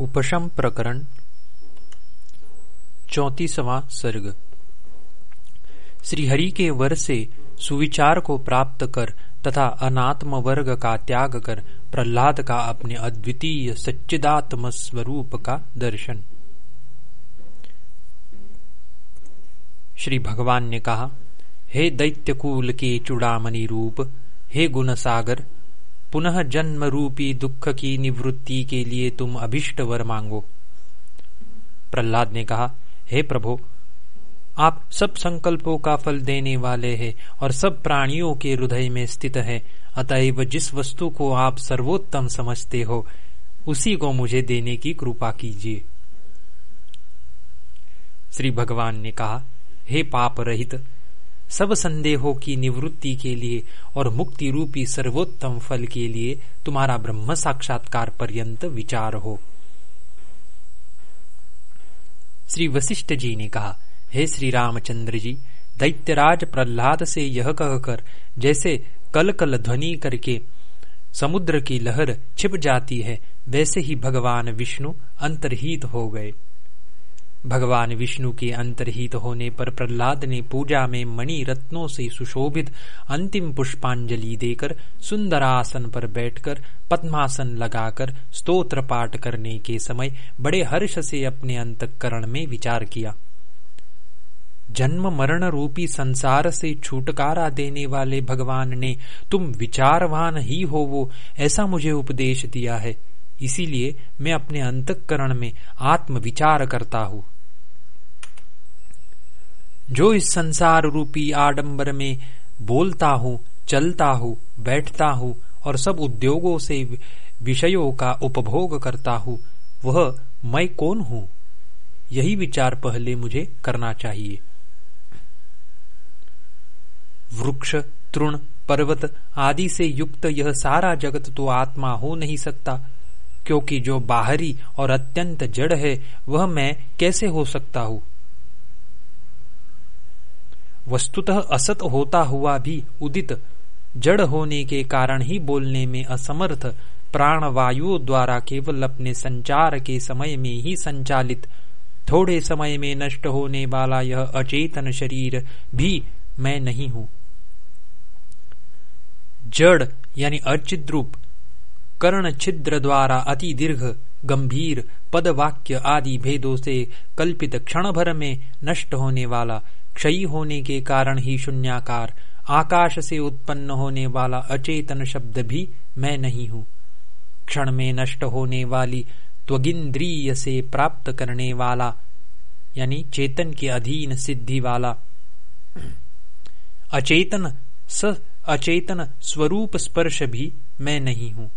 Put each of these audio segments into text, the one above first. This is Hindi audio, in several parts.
उपशम प्रकरण, चौतीसवां सर्ग। श्रीहरि के वर से सुविचार को प्राप्त कर तथा अनात्म वर्ग का त्याग कर प्रहलाद का अपने अद्वितीय सच्चिदात्म स्वरूप का दर्शन। श्री भगवान ने कहा, हे दैत्यकूल के चुड़ामणि रूप, हे गुण सागर पुनः जन्म रूपी दुख की निवृत्ति के लिए तुम अभिष्ट वर मांगो। प्रहलाद ने कहा, हे प्रभु, आप सब संकल्पों का फल देने वाले हैं और सब प्राणियों के हृदय में स्थित है। अतएव जिस वस्तु को आप सर्वोत्तम समझते हो, उसी को मुझे देने की कृपा कीजिए। श्री भगवान ने कहा, हे पाप रहित सब संदेहों की निवृत्ति के लिए और मुक्ति रूपी सर्वोत्तम फल के लिए तुम्हारा ब्रह्म साक्षात्कार पर्यंत विचार हो। श्री वशिष्ठ जी ने कहा, हे श्री रामचंद्र जी, दैत्यराज प्रहलाद से यह कहकर जैसे कल कल ध्वनि करके समुद्र की लहर छिप जाती है, वैसे ही भगवान विष्णु अंतर्हित हो गए। भगवान विष्णु के अंतर्हित होने पर प्रहलाद ने पूजा में मणि रत्नों से सुशोभित अंतिम पुष्पांजलि देकर सुंदरासन पर बैठकर पद्मासन लगाकर स्तोत्र पाठ करने के समय बड़े हर्ष से अपने अंतकरण में विचार किया। जन्म मरण रूपी संसार से छुटकारा देने वाले भगवान ने, तुम विचारवान ही हो वो, ऐसा मुझे उपदेश दिया है। इसीलिए मैं अपने अंतकरण में आत्म विचार करता हूँ। जो इस संसार रूपी आडंबर में बोलता हूँ, चलता हूँ, बैठता हूँ और सब उद्योगों से विषयों का उपभोग करता हूँ, वह मैं कौन हूँ? यही विचार पहले मुझे करना चाहिए। वृक्ष, तृण, पर्वत आदि से युक्त यह सारा जगत तो आत्मा हो नहीं सकता, क्योंकि जो बाहरी और अत्यंत जड़ है, वह मैं कैसे हो सकता हूँ? वस्तुतः असत होता हुआ भी उदित, जड़ होने के कारण ही बोलने में असमर्थ प्राण वायु द्वारा केवल अपने संचार के समय में ही संचालित। थोड़े समय में नष्ट होने वाला यह अचेतन शरीर भी मैं नहीं हूँ। जड़ यानी अर्चिद्रूप, कर्ण छिद्र द्वारा अति दीर्घ, गंभीर पद वाक्य आदि भेदों से कल्पित क्षण भर में नष्ट होने वाला क्षयी होने के कारण ही शून्याकार, आकाश से उत्पन्न होने वाला अचेतन शब्द भी मैं नहीं हूँ। क्षण में नष्ट होने वाली त्वगिंद्रीय से प्राप्त करने वाला, यानी चेतन के अधीन सिद्धि वाला, अचेतन, स अचेतन स्वरूप स्पर्श भी मैं नहीं हूँ।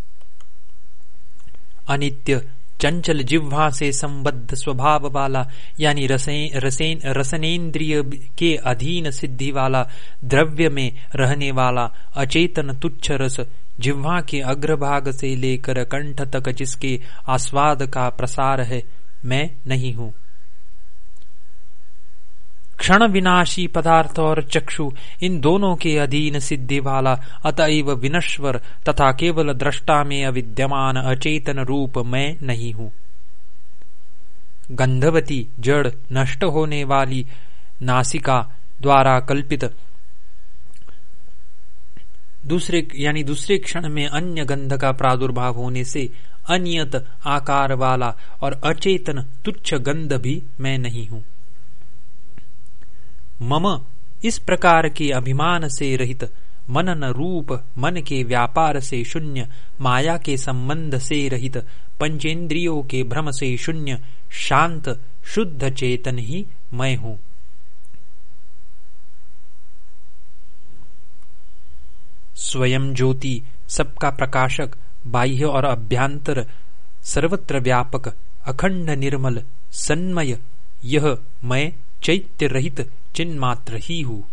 अनित्य चंचल जिह्वा से संबद्ध स्वभाव वाला, यानी रसेन रसेन, रसनेन्द्रिय के अधीन सिद्धि वाला, द्रव्य में रहने वाला, अचेतन तुच्छ रस जिह्वा के अग्रभाग से लेकर कंठ तक जिसके आस्वाद का प्रसार है, मैं नहीं हूँ। क्षण विनाशी पदार्थ और चक्षु, इन दोनों के अधीन सिद्धि वाला अतएव विनश्वर, तथा केवल दृष्टा में अविद्यमान अचेतन रूप मैं नहीं हूँ। गंधवती जड़ नष्ट होने वाली नासिका द्वारा कल्पित दूसरे, यानी दूसरे क्षण में अन्य गंध का प्रादुर्भाव होने से अनियत आकार वाला और अचेतन तुच्छ गंध भी मैं नहीं हूँ। मम इस प्रकार के अभिमान से रहित मनन रूप मन के व्यापार से शून्य, माया के संबंध से रहित, पंचेंद्रियों के भ्रम से शून्य, शांत, शुद्ध चेतन ही मैं हूँ। स्वयं ज्योति सबका प्रकाशक, बाह्य और अभ्यांतर, सर्वत्र व्यापक, अखंड निर्मल, सन्मय, यह मैं चैत्य रहित चिन्ह मात्र ही हूँ।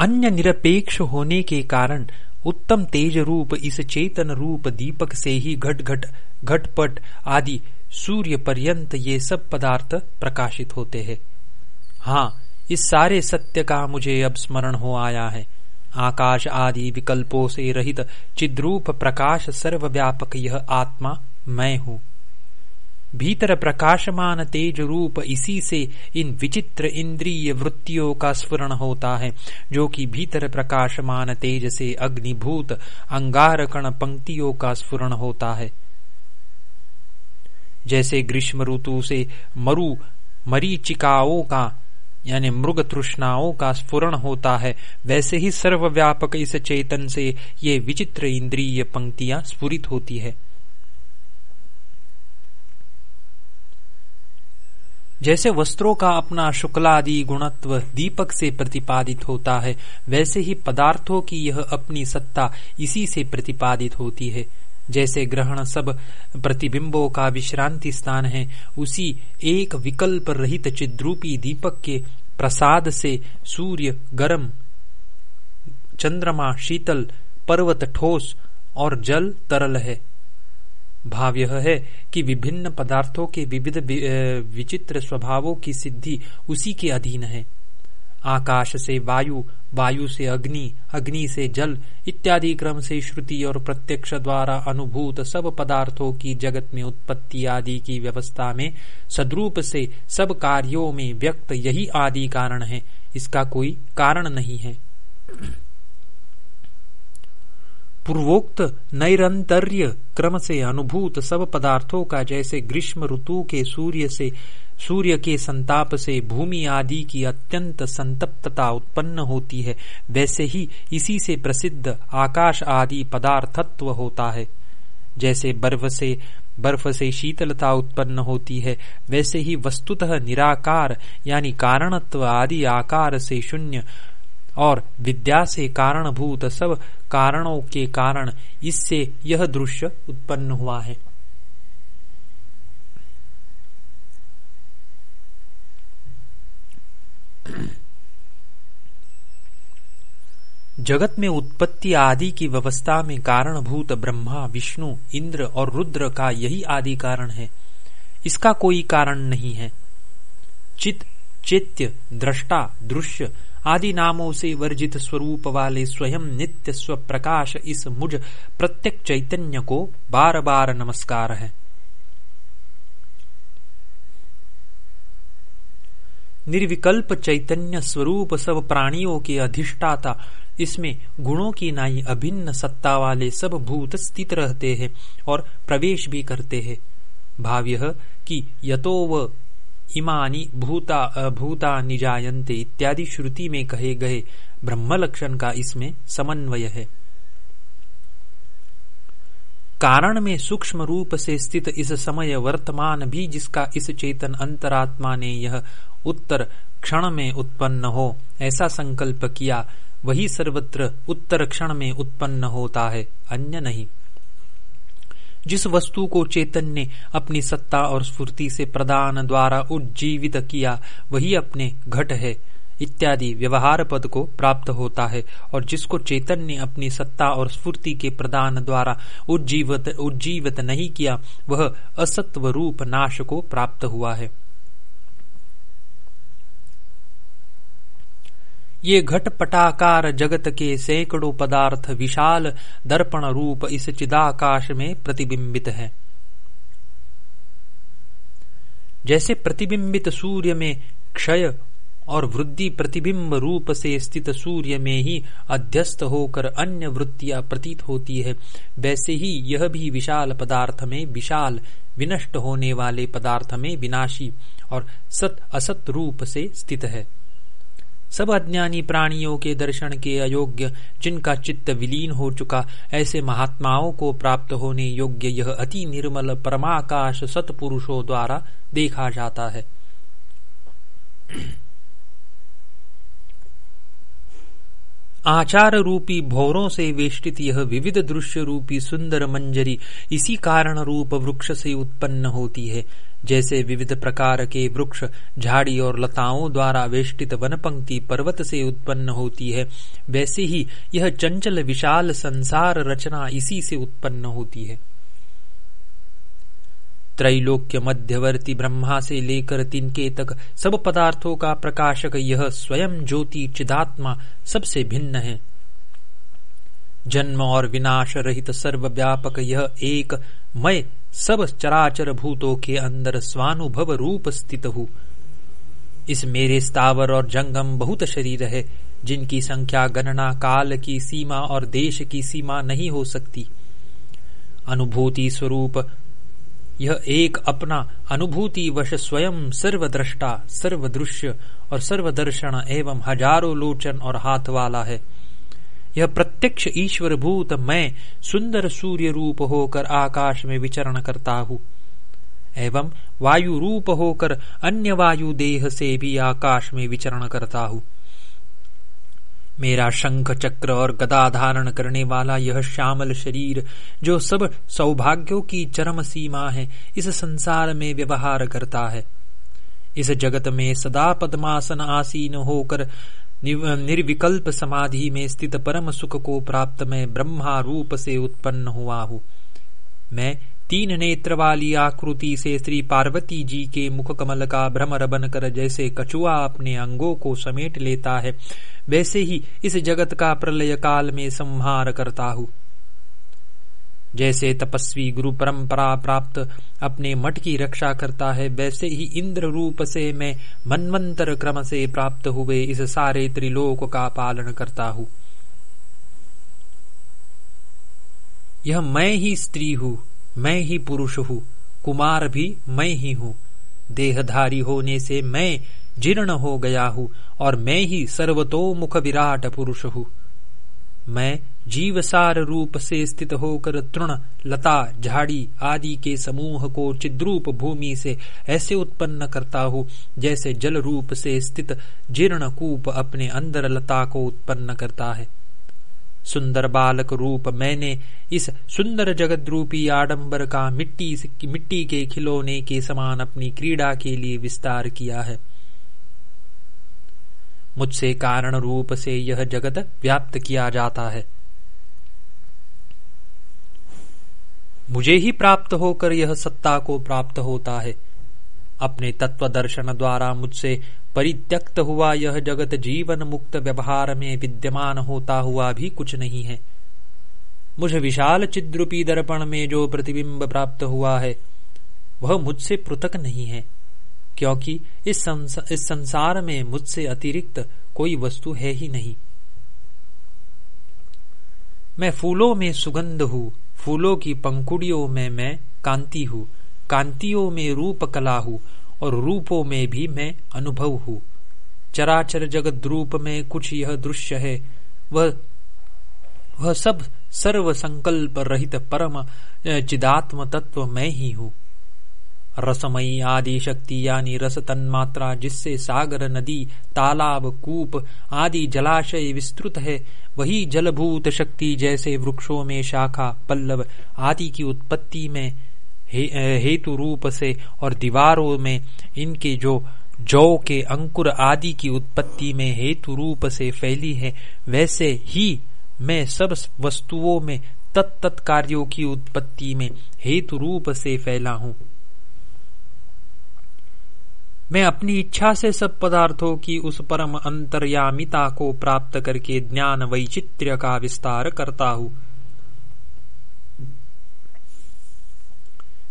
अन्य निरपेक्ष होने के कारण उत्तम तेज रूप, इस चेतन रूप, दीपक से ही घट घट, घटपट आदि सूर्य पर्यंत ये सब पदार्थ प्रकाशित होते हैं। हाँ इस सारे सत्य का मुझे अब स्मरण हो आया है। आकाश आदि विकल्पों से रहित चिद्रूप प्रकाश सर्वव्यापक यह आत्मा मैं हूँ। भीतर प्रकाशमान तेज रूप इसी से इन विचित्र इंद्रिय वृत्तियों का स्फुरण होता है, जो कि भीतर प्रकाशमान तेज से अग्निभूत अंगारकण पंक्तियों का स्फुरण होता है। जैसे ग्रीष्म ऋतु से मरु, मरीचिकाओं का, यानी मृग तृष्णाओं का स्फुरण होता है, वैसे ही सर्वव्यापक इस चेतन से ये विचित्र इंद्रिय पंक्तियाँ स्फुरित होती है। जैसे वस्त्रों का अपना शुक्लादि गुणत्व दीपक से प्रतिपादित होता है, वैसे ही पदार्थों की यह अपनी सत्ता इसी से प्रतिपादित होती है। जैसे ग्रहण सब प्रतिबिंबों का विश्रांति स्थान है, उसी एक विकल्प रहित चिद्रूपी दीपक के प्रसाद से सूर्य गर्म, चंद्रमा शीतल, पर्वत ठोस और जल तरल है। भाव यह है कि विभिन्न पदार्थों के विविध विचित्र स्वभावों की सिद्धि उसी के अधीन है। आकाश से वायु वायु से अग्नि अग्नि से जल, इत्यादि क्रम से श्रुति और प्रत्यक्ष द्वारा अनुभूत सब पदार्थों की जगत में उत्पत्ति आदि की व्यवस्था में सद्रूप से सब कार्यों में व्यक्त यही आदि कारण है। इसका कोई कारण नहीं है। पूर्वोक्त नैरंतर्य क्रम से अनुभूत सब पदार्थों का जैसे ग्रीष्म ऋतु के सूर्य से, सूर्य के संताप से भूमि आदि की अत्यंत संतप्तता उत्पन्न होती है। वैसे ही इसी से प्रसिद्ध आकाश आदि पदार्थत्व होता है। जैसे बर्फ़ से बर्फ़ से शीतलता उत्पन्न होती है। वैसे ही वस्तुतः निराकार यानी कारणत्व आदि आकार से शून्य और विद्या से कारणभूत सब कारणों के कारण इससे यह दृश्य उत्पन्न हुआ है। जगत में उत्पत्ति आदि की व्यवस्था में कारणभूत ब्रह्मा, विष्णु, इंद्र और रुद्र का यही आदि कारण है। इसका कोई कारण नहीं है। चित, चैत्य, दृष्टा, दृश्य आदि नामों से वर्जित स्वरूप वाले स्वयं नित्य स्वप्रकाश इस मुझ प्रत्येक चैतन्य को बार बार नमस्कार है। निर्विकल्प चैतन्य स्वरूप सब प्राणियों के अधिष्ठाता, इसमें गुणों की नाई अभिन्न सत्ता वाले सब भूत स्थित रहते हैं और प्रवेश भी करते हैं। भाव यह कि यतो व इमानी भूता भूता निजायन्ते इत्यादि श्रुति में कहे गए ब्रह्म लक्षण का इसमें समन्वय है। कारण में सूक्ष्म रूप से स्थित इस समय वर्तमान भी जिसका इस चेतन अंतरात्मा ने यह उत्तर क्षण में उत्पन्न हो, ऐसा संकल्प किया, वही सर्वत्र उत्तर क्षण में उत्पन्न होता है, अन्य नहीं। जिस वस्तु को चेतन ने अपनी सत्ता और स्फूर्ति से प्रदान द्वारा उज्जीवित किया, वही अपने घट है। इत्यादि व्यवहार पद को प्राप्त होता है और जिसको चेतन ने अपनी सत्ता और स्फूर्ति के प्रदान द्वारा उज्जीवित उज्जीवित नहीं किया, वह असत्व रूप नाश को प्राप्त हुआ है। ये घट पटाकार जगत के सैकड़ों पदार्थ विशाल दर्पण रूप इस चिदाकाश में प्रतिबिंबित है। जैसे प्रतिबिंबित सूर्य में क्षय और वृद्धि प्रतिबिंब रूप से स्थित सूर्य में ही अध्यस्त होकर अन्य वृत्तियाँ प्रतीत होती है, वैसे ही यह भी विशाल पदार्थ में विशाल विनष्ट होने वाले पदार्थ में विनाशी और सत असत रूप से स्थित है। सब अज्ञानी प्राणियों के दर्शन के अयोग्य, जिनका चित्त विलीन हो चुका, ऐसे महात्माओं को प्राप्त होने योग्य यह अति निर्मल परमाकाश सतपुरुषों द्वारा देखा जाता है। आचार रूपी भौरों से वेष्टित यह विविध दृश्य रूपी सुंदर मंजरी, इसी कारण रूप वृक्ष से उत्पन्न होती है। जैसे विविध प्रकार के वृक्ष, झाड़ी और लताओं द्वारा वेष्टित वन पंक्ति पर्वत से उत्पन्न होती है, वैसे ही यह चंचल विशाल संसार रचना इसी से उत्पन्न होती है। त्रैलोक्य मध्यवर्ती ब्रह्मा से लेकर तिनके तक सब पदार्थों का प्रकाशक यह स्वयं ज्योति चिदात्मा सबसे भिन्न है। जन्म और विनाश रहित सर्वव्यापक यह एक मैं सब चराचर भूतों के अंदर स्वानुभव रूप स्थित हूँ। इस मेरे स्थावर और जंगम बहुत शरीर है, जिनकी संख्या गणना काल की सीमा और देश की सीमा नहीं हो सकती। अनुभूति स्वरूप, यह एक अपना अनुभूति वश स्वयं सर्वद्रष्टा, सर्वदृश्य और सर्वदर्शन एवं हज़ारों लोचन और हाथ वाला है। यह प्रत्यक्ष ईश्वर भूत मैं सुंदर सूर्य रूप होकर आकाश में विचरण करता हूँ। एवं वायु रूप होकर अन्य वायु देह से भी आकाश में विचरण करता हूँ। मेरा शंख चक्र और गदा धारण करने वाला यह श्यामल शरीर, जो सब सौभाग्यों की चरम सीमा है, इस संसार में व्यवहार करता है। इस जगत में सदा पद्मासन आसीन होकर निर्विकल्प समाधि में स्थित परम सुख को प्राप्त में ब्रह्मा रूप से उत्पन्न हुआ हूँ। मैं तीन नेत्र वाली आकृति से श्री पार्वती जी के मुख कमल का भ्रमर बनकर जैसे कछुआ अपने अंगों को समेट लेता है, वैसे ही इस जगत का प्रलय काल में संहार करता हूँ। जैसे तपस्वी गुरु परंपरा प्राप्त अपने मठ की रक्षा करता है, वैसे ही इंद्र रूप से मैं मनवंतर क्रम से प्राप्त हुए इस सारे त्रिलोक का पालन करता हूँ। यह मैं ही स्त्री हूँ, मैं ही पुरुष हूँ, कुमार भी मैं ही हूँ। देहधारी होने से मैं जीर्ण हो गया हूँ और मैं ही सर्वतोमुख विराट पुरुष हूँ। मैं जीवसार रूप से स्थित होकर तृण, लता, झाड़ी आदि के समूह को चिद्रूप भूमि से ऐसे उत्पन्न करता हूँ, जैसे जल रूप से स्थित जीर्ण कूप अपने अंदर लता को उत्पन्न करता है। सुंदर बालक रूप मैंने इस सुंदर जगत रूपी आडंबर का मिट्टी मिट्टी के खिलौने के समान अपनी क्रीड़ा के लिए विस्तार किया है। मुझसे कारण रूप से यह जगत व्याप्त किया जाता है। मुझे ही प्राप्त होकर यह सत्ता को प्राप्त होता है। अपने तत्व दर्शन द्वारा मुझसे परित्यक्त हुआ यह जगत जीवन मुक्त व्यवहार में विद्यमान होता हुआ भी कुछ नहीं है। मुझे विशाल चिद्रूपी दर्पण में जो प्रतिबिंब प्राप्त हुआ है वह मुझसे पृथक नहीं है क्योंकि इस, संस, इस संसार में मुझसे अतिरिक्त कोई वस्तु है ही नहीं। मैं फूलों में सुगंध हूँ फूलों की पंखुड़ियों में मैं कांति हूँ। कांतियों में रूप कला हूँ और रूपों में भी मैं अनुभव हूँ। चराचर जगत रूप में कुछ यह दृश्य है। वह वह सब सर्व संकल्प रहित परम चिदात्म तत्व मैं ही हूँ। रसमयी आदि शक्ति यानी रस तन्मात्रा जिससे सागर नदी तालाब कूप आदि जलाशय विस्तृत है वही जलभूत शक्ति जैसे वृक्षों में शाखा पल्लव आदि की उत्पत्ति में हे, हेतु रूप से और दीवारों में इनके जो जौ के अंकुर आदि की उत्पत्ति में हेतु रूप से फैली है वैसे ही मैं सब वस्तुओं में तत्त कार्यों की उत्पत्ति में हेतु रूप से फैला हूँ। मैं अपनी इच्छा से सब पदार्थों की उस परम अंतर्यामिता को प्राप्त करके ज्ञान वैचित्र्य का विस्तार करता हूँ।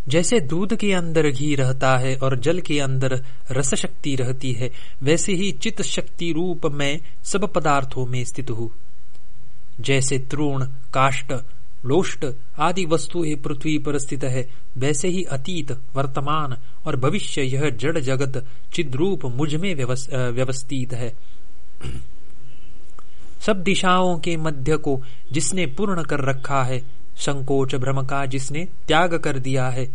जैसे दूध के अंदर घी रहता है और जल के अंदर रस शक्ति रहती है, वैसे ही चित शक्ति रूप में सब पदार्थों में स्थित हूँ। जैसे तृण, काष्ट, लोष्ट आदि वस्तुएँ पृथ्वी पर स्थित है, वैसे ही अतीत, वर्तमान और भविष्य यह जड़ जगत चिद्रूप मुझमें व्यवस्थित है। सब दिशाओं के मध्य को जिसने पूर्ण कर रखा है, संकोच भ्रम का जिसने त्याग कर दिया है,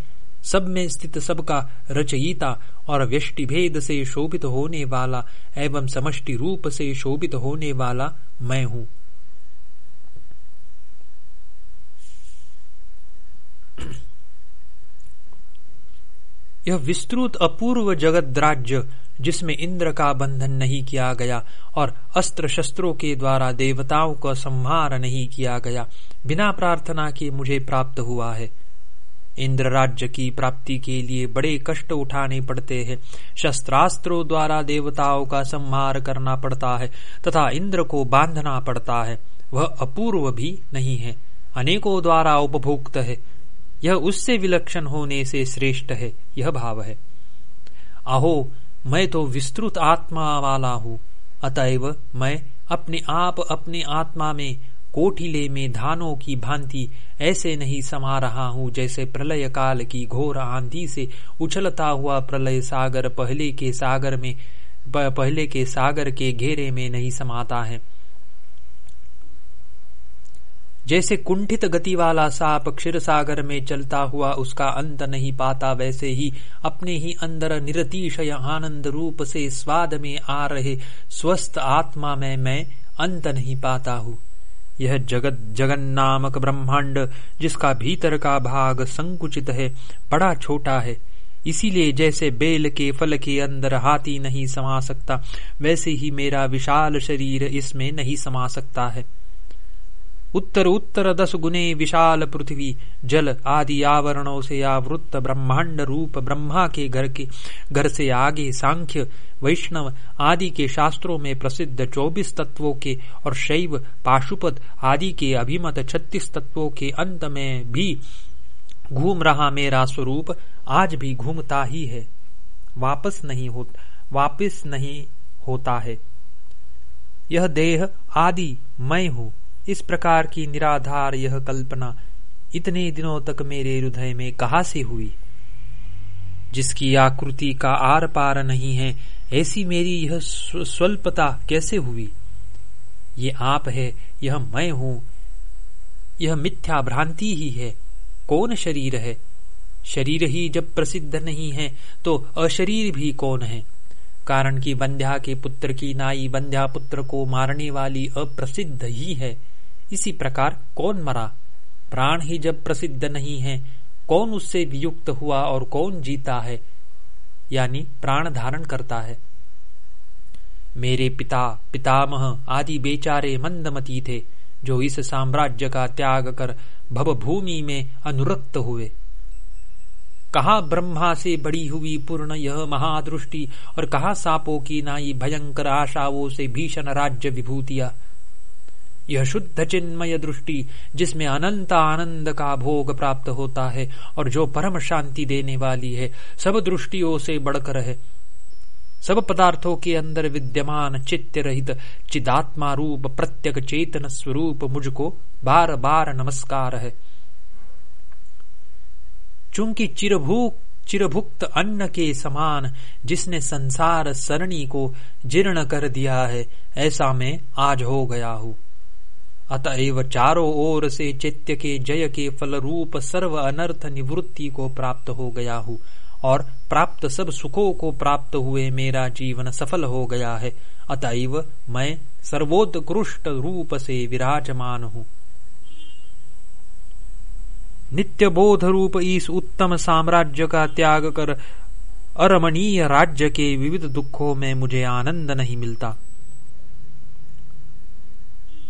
सब में स्थित सबका रचयिता और व्यष्टि भेद से शोभित होने वाला एवं समष्टि रूप से शोभित होने वाला मैं हूँ। यह विस्तृत अपूर्व जगत राज्य जिसमें इंद्र का बंधन नहीं किया गया और अस्त्र शस्त्रों के द्वारा देवताओं का संहार नहीं किया गया, बिना प्रार्थना के मुझे प्राप्त हुआ है। इंद्र राज्य की प्राप्ति के लिए बड़े कष्ट उठाने पड़ते हैं। शस्त्रास्त्रों द्वारा देवताओं का संहार करना पड़ता है, तथा इंद्र को बांधना पड़ता है। वह अपूर्व भी नहीं है, अनेकों द्वारा उपभोक्त है। यह उससे विलक्षण होने से श्रेष्ठ है, यह भाव है। अहो मैं तो विस्तृत आत्मा वाला हूँ, अतएव मैं अपने आप अपने आत्मा में कोठिले में धानों की भांति ऐसे नहीं समा रहा हूँ जैसे प्रलय काल की घोर आंधी से उछलता हुआ प्रलय सागर पहले के सागर में पहले के सागर के घेरे में नहीं समाता है। जैसे कुंठित गति वाला साप क्षीर सागर में चलता हुआ उसका अंत नहीं पाता, वैसे ही अपने ही अंदर निरतिशय आनंद रूप से स्वाद में आ रहे स्वस्थ आत्मा में मैं अंत नहीं पाता हूँ। यह जगत जगन नामक ब्रह्मांड, जिसका भीतर का भाग संकुचित है, बड़ा छोटा है। इसीलिए जैसे बेल के फल के अंदर हाथी नहीं समा सकता, वैसे ही मेरा विशाल शरीर इसमें नहीं समा सकता है। उत्तर उत्तर दस गुने विशाल पृथ्वी, जल आदि आवरणों से आवृत्त ब्रह्मांड रूप ब्रह्मा के घर के, घर से आगे सांख्य, वैष्णव आदि के शास्त्रों में प्रसिद्ध चौबीस तत्वों के और शैव, पाशुपत आदि के अभिमत छत्तीस तत्वों के अंत में भी घूम रहा मेरा स्वरूप आज भी घूमता ही है। वापस नहीं हो, वापस नहीं होता है। यह देह आदि मैं हूँ। इस प्रकार की निराधार यह कल्पना इतने दिनों तक मेरे हृदय में कहा से हुई? जिसकी आकृति का आर पार नहीं है, ऐसी मेरी यह स्वल्पता कैसे हुई? ये आप है, यह मैं हूँ, यह मिथ्या भ्रांति ही है। कौन शरीर है? शरीर ही जब प्रसिद्ध नहीं है तो अशरीर भी कौन है? कारण कि बंध्या के पुत्र की नाई बंध्या पुत्र को मारने वाली अप्रसिद्ध ही है। इसी प्रकार कौन मरा? प्राण ही जब प्रसिद्ध नहीं है, कौन उससे वियुक्त हुआ और कौन जीता है? यानी प्राण धारण करता है। मेरे पिता, पितामह आदि बेचारे मंदमती थे, जो इस साम्राज्य का त्याग कर भवभूमि में अनुरक्त हुए। कहा ब्रह्मा से बड़ी हुई पूर्ण यह महादृष्टि, और कहा सापों की नाई भयंकर आशाओं से भीषण राज्य विभूतिया? यह शुद्ध चिन्मय दृष्टि, जिसमें अनंत आनंद का भोग प्राप्त होता है और जो परम शांति देने वाली है, सब दृष्टियों से बढ़कर है। सब पदार्थों के अंदर विद्यमान चित्त रहित, चिदात्मा रूप, प्रत्यक चेतन स्वरूप मुझको बार बार नमस्कार है। चूँकि चिरभूक, चिरभुक्त अन्न के समान जिसने संसार सरणी को जीर्ण कर दिया है, ऐसा मैं आज हो गया हूँ। अतएव चारों ओर से चैत्य के जय के फल रूप सर्व अनर्थ निवृत्ति को प्राप्त हो गया हूँ, और प्राप्त सब सुखों को प्राप्त हुए मेरा जीवन सफल हो गया है। अतएव मैं सर्वोत्कृष्ट रूप से विराजमान हूँ। नित्य बोध रूप इस उत्तम साम्राज्य का त्याग कर अरमणीय राज्य के विविध दुखों में मुझे आनंद नहीं मिलता।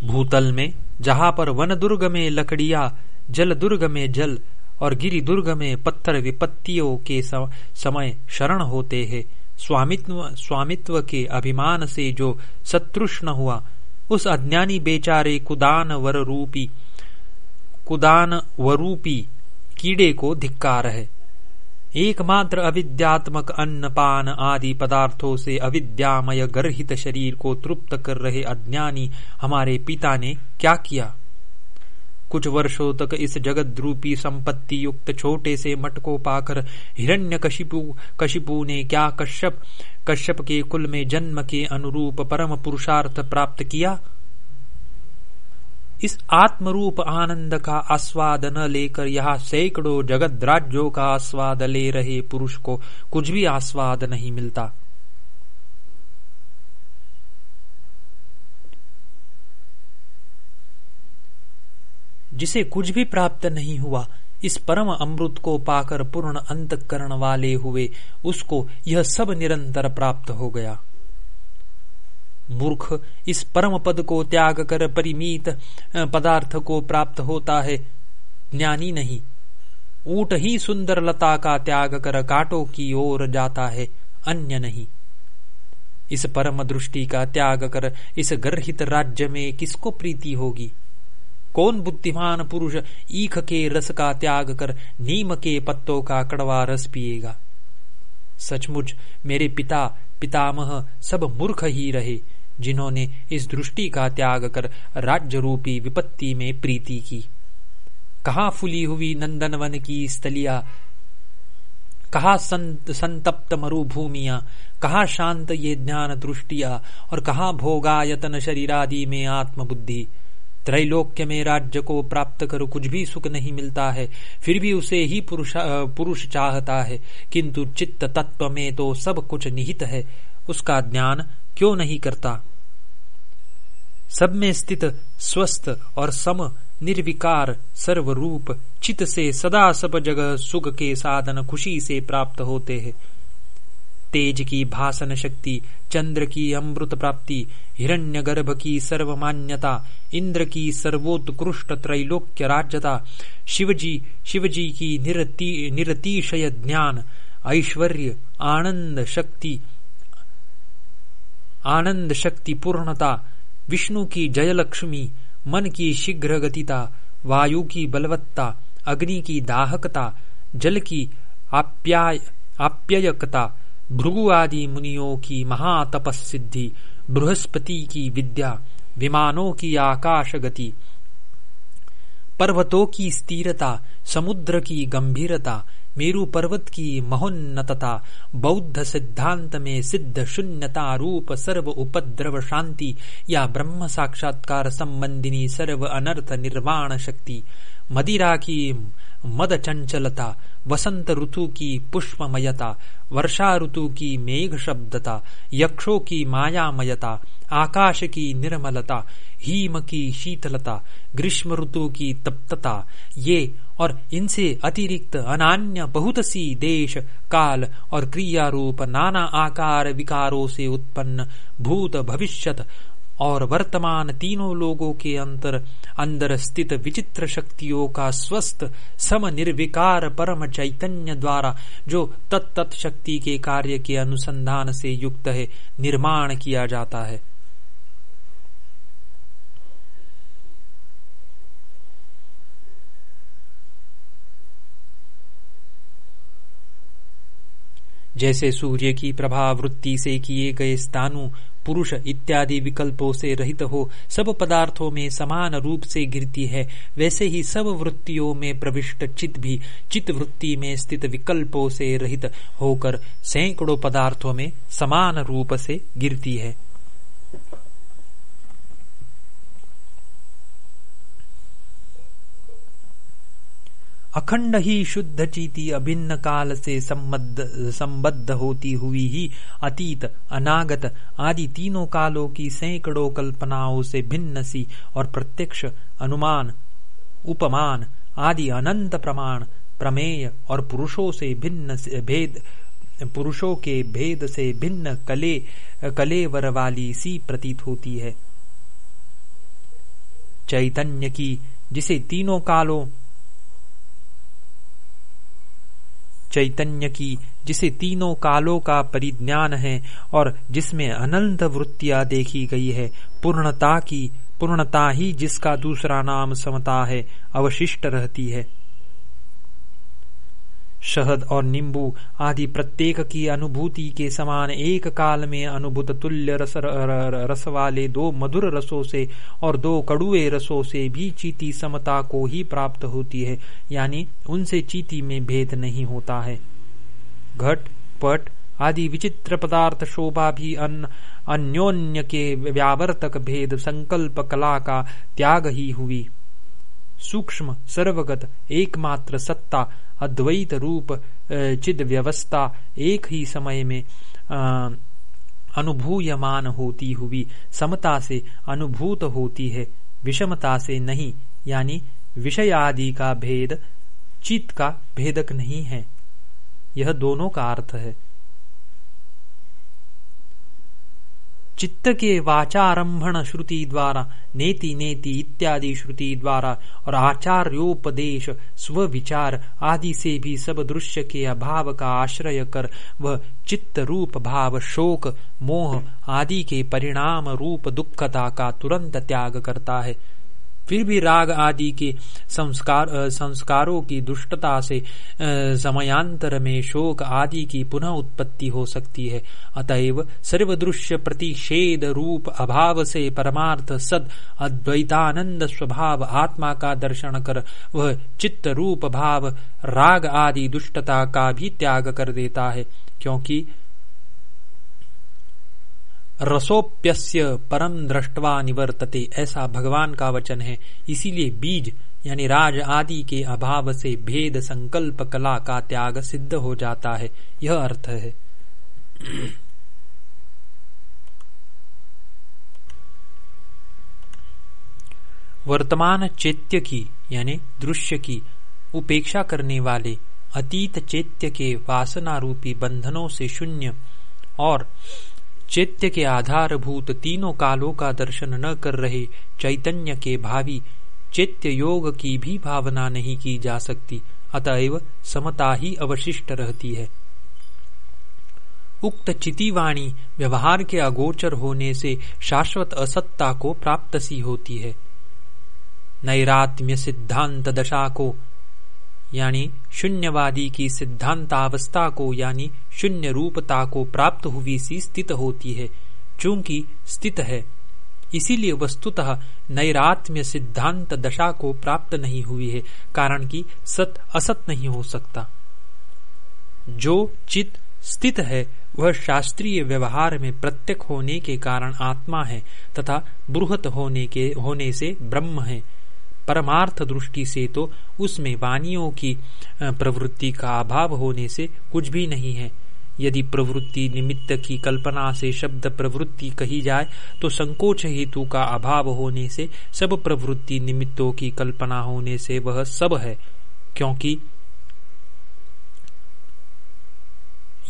भूतल में, जहाँ पर वन दुर्ग में लकड़िया, जल दुर्ग में जल, और गिरी दुर्ग में पत्थर विपत्तियों के समय शरण होते हैं। स्वामित्व स्वामित्व के अभिमान से जो सतृष्ण हुआ, उस अज्ञानी बेचारे कुदान वर रूपी कुदान वरूपी कीड़े को धिक्कार है। एकमात्र अविद्यात्मक अन्न पान आदि पदार्थों से अविद्यामय गर्हित शरीर को तृप्त कर रहे अज्ञानी हमारे पिता ने क्या किया? कुछ वर्षों तक इस जगत रूपी संपत्ति युक्त छोटे से मट को पाकर हिरण्य कशिपु कशिपु ने क्या कश्यप कश्यप के कुल में जन्म के अनुरूप परम पुरुषार्थ प्राप्त किया? इस आत्मरूप आनंद का आस्वाद न लेकर यहाँ सैकड़ों जगत राज्यों का आस्वाद ले रहे पुरुष को कुछ भी आस्वाद नहीं मिलता। जिसे कुछ भी प्राप्त नहीं हुआ, इस परम अमृत को पाकर पूर्ण अंत करण वाले हुए, उसको यह सब निरंतर प्राप्त हो गया। मूर्ख, इस परम पद को त्याग कर परिमित पदार्थ को प्राप्त होता है। ज्ञानी नहीं। ऊट ही सुंदर लता का त्याग कर काटो की ओर जाता है, अन्य नहीं। इस परम दृष्टि का त्याग कर इस गर्हित राज्य में किसको प्रीति होगी? कौन बुद्धिमान पुरुष ईख के रस का त्याग कर नीम के पत्तों का कड़वा रस पिएगा? सचमुच मेरे पिता, पितामह सब मूर्ख ही रहे। जिन्होंने इस दृष्टि का त्याग कर राज्य रूपी विपत्ति में प्रीति की। कहा फुली हुई नंदनवन की स्थलिया? कहा संत, संतप्त मरुभूमिया? कहा शांत ये ज्ञान दृष्टिया? और कहा भोगायतन शरीरादि में आत्मबुद्धि? त्रैलोक्य में राज्य को प्राप्त कर कुछ भी सुख नहीं मिलता है, फिर भी उसे ही पुरुष पुरुष चाहता है। किंतु चित्त तत्व में तो सब कुछ निहित है। उसका ज्ञान क्यों नहीं करता? सब में स्थित स्वस्थ और सम निर्विकार सर्वरूप चित से सदा सब जगह सुख के साधन खुशी से प्राप्त होते हैं। तेज की भाषण शक्ति, चंद्र की अमृत प्राप्ति, हिरण्य गर्भ की सर्वमान्यता, इंद्र की सर्वोत्कृष्ट त्रैलोक्य राज्यता, शिवजी शिवजी की निरति, निरतिशय ज्ञान, ऐश्वर्य, आनंद शक्ति आनंद शक्ति पूर्णता विष्णु की जयलक्ष्मी, मन की शीघ्र गतिता वायु की बलवत्ता, अग्नि की दाहकता, जल की आप्याय, आप्ययकता, भृगु आदि मुनियों की महातपसिद्धि बृहस्पति की विद्या, विमानों की आकाश गति पर्वतों की स्थिरता, समुद्र की गंभीरता मेरु पर्वत की महोन्नतता, बौद्ध सिद्धांत में सिद्ध शून्यता रूप सर्व उपद्रव शांति या ब्रह्म साक्षात्कार संबंधिनी सर्व अनर्थ निर्वाण शक्ति। मदिरा की मद चंचलता, वसंत ऋतु की पुष्पमयता, वर्षा ऋतु की मेघ शब्दता, यक्षों की मायामयता, आकाश की निर्मलता, हीम की शीतलता, ग्रीष्म ऋतु की तप्तता, ये और इनसे अतिरिक्त अनान्य बहुत सी देश, काल और क्रिया रूप नाना आकार विकारों से उत्पन्न भूत भविष्यत और वर्तमान तीनों लोगों के अंतर, अंदर स्थित विचित्र शक्तियों का स्वस्थ सम निर्विकार परम चैतन्य द्वारा, जो तत्त शक्ति के कार्य के अनुसंधान से युक्त है, निर्माण किया जाता है। जैसे सूर्य की प्रभावृत्ति से किए गए स्थानु पुरुष इत्यादि विकल्पों से रहित हो, सब पदार्थों में समान रूप से गिरती है, वैसे ही सब वृत्तियों में प्रविष्ट चित भी चित वृत्ति में स्थित विकल्पों से रहित होकर सैकड़ों पदार्थों में समान रूप से गिरती है। अखंड ही शुद्ध चीति अभिन्न काल से संबद्ध संबद्ध होती हुई ही अतीत, अनागत आदि तीनों कालों की सैकड़ों कल्पनाओं से भिन्न सी और प्रत्यक्ष, अनुमान, उपमान आदि अनंत प्रमाण, प्रमेय और पुरुषों से भिन्न भेद, पुरुषों के भेद से भिन्न कले, कलेवर वाली सी प्रतीत होती है। चैतन्य की जिसे तीनों कालों चैतन्य की, जिसे तीनों कालों का परिज्ञान है और जिसमें अनंत वृत्तियाँ देखी गई है। पूर्णता की, पूर्णता ही जिसका दूसरा नाम समता है, अवशिष्ट रहती है। शहद और नींबू आदि प्रत्येक की अनुभूति के समान एक काल में अनुभूत तुल्य रस, रस वाले दो मधुर रसों से और दो कड़ुए रसों से भी चीती समता को ही प्राप्त होती है यानी उनसे चीती में भेद नहीं होता है। घट पट आदि विचित्र पदार्थ शोभा भी अन अन्योन्य के व्यावर्तक भेद संकल्प कला का त्याग ही हुई। सूक्ष्म सर्वगत एकमात्र सत्ता अद्वैत रूप चिद व्यवस्था एक ही समय में अनुभूयमान होती हुई, समता से अनुभूत होती है, विषमता से नहीं, यानी विषय आदि का भेद, चित्त का भेदक नहीं है। यह दोनों का अर्थ है। चित्त के वाचारंभण श्रुति द्वारा, नेति नेति इत्यादि श्रुति द्वारा, और आचार्योपदेश स्व विचार आदि से भी सब दृश्य के अभाव का आश्रय कर, वह चित्त रूप भाव, शोक, मोह आदि के परिणाम रूप दुखता का तुरंत त्याग करता है। फिर भी राग आदि के संस्कार संस्कारों की दुष्टता से समयांतर में शोक आदि की पुनः उत्पत्ति हो सकती है। अतएव सर्वदृश्य प्रतिषेध रूप अभाव से परमार्थ सद अद्वैतानंद स्वभाव आत्मा का दर्शन कर वह चित्त रूप भाव राग आदि दुष्टता का भी त्याग कर देता है, क्योंकि रसोप्यस्य परम दृष्टवा निवर्तते। ऐसा भगवान का वचन है। इसीलिए बीज, यानी राज आदि के अभाव से भेद संकल्प कला का त्याग सिद्ध हो जाता है। यह अर्थ है। वर्तमान चैत्य की, यानी दृश्य की, उपेक्षा करने वाले अतीत चैत्य के वासना रूपी बंधनों से शून्य और चैत्य के आधारभूत तीनों कालों का दर्शन न कर रहे चैतन्य के भावी चैत्य योग की भी भावना नहीं की जा सकती, अतएव समता ही अवशिष्ट रहती है। उक्त चितिवाणी व्यवहार के अगोचर होने से शाश्वत असत्ता को प्राप्त सी होती है। नैरात्म्य सिद्धांत दशा को यानी शून्यवादी की सिद्धांतावस्था को, यानी शून्य रूपता को प्राप्त हुई सी स्थित होती है, चूँकि स्थित है। इसीलिए वस्तुतः नैरात्म्य सिद्धांत दशा को प्राप्त नहीं हुई है, कारण कि सत असत नहीं हो सकता। जो चित स्थित है, वह शास्त्रीय व्यवहार में प्रत्यक होने के कारण आत्मा है, तथा बृहत होने के, होने से ब्रह्म है। परमार्थ दृष्टि से तो उसमें वाणियों की प्रवृत्ति का अभाव होने से कुछ भी नहीं है। यदि प्रवृत्ति निमित्त की कल्पना से शब्द प्रवृत्ति कही जाए तो संकोच हेतु का अभाव होने से, सब प्रवृत्ति निमित्तों की कल्पना होने से वह सब है। क्योंकि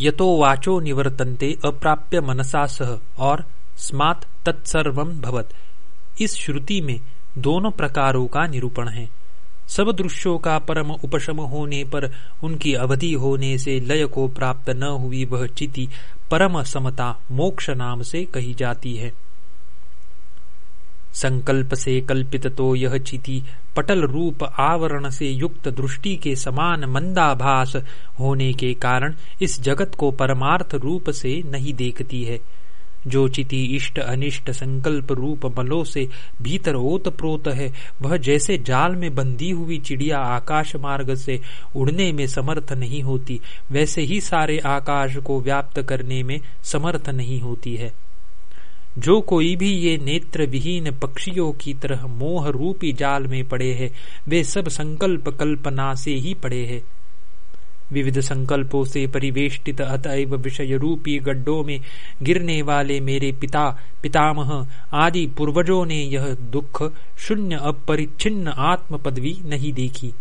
यतो वाचो निवर्तन्ते अप्राप्य मनसा सह, और स्मात तत्सर्वम भवत। इस श्रुति में दोनों प्रकारों का निरूपण है। सब दृश्यों का परम उपशम होने पर उनकी अवधि होने से लय को प्राप्त न हुई वह चिति परम समता मोक्ष नाम से कही जाती है। संकल्प से कल्पित तो यह चिति पटल रूप आवरण से युक्त दृष्टि के समान मंदाभास होने के कारण इस जगत को परमार्थ रूप से नहीं देखती है। जो चिति इष्ट अनिष्ट संकल्प रूप बलों से भीतर ओत प्रोत है। वह जैसे जाल में बंधी हुई चिड़िया आकाश मार्ग से उड़ने में समर्थ नहीं होती, वैसे ही सारे आकाश को व्याप्त करने में समर्थ नहीं होती है। जो कोई भी ये नेत्र विहीन पक्षियों की तरह मोह रूपी जाल में पड़े हैं, वे सब संकल्प कल्पना से ही पड़े हैं। विविध संकल्पों से परिवेष्टित अतएव विषय रूपी गड्ढों में गिरने वाले मेरे पिता, पितामह आदि पूर्वजों ने यह दुख शून्य अपरिच्छिन्न आत्म पदवी नहीं देखी।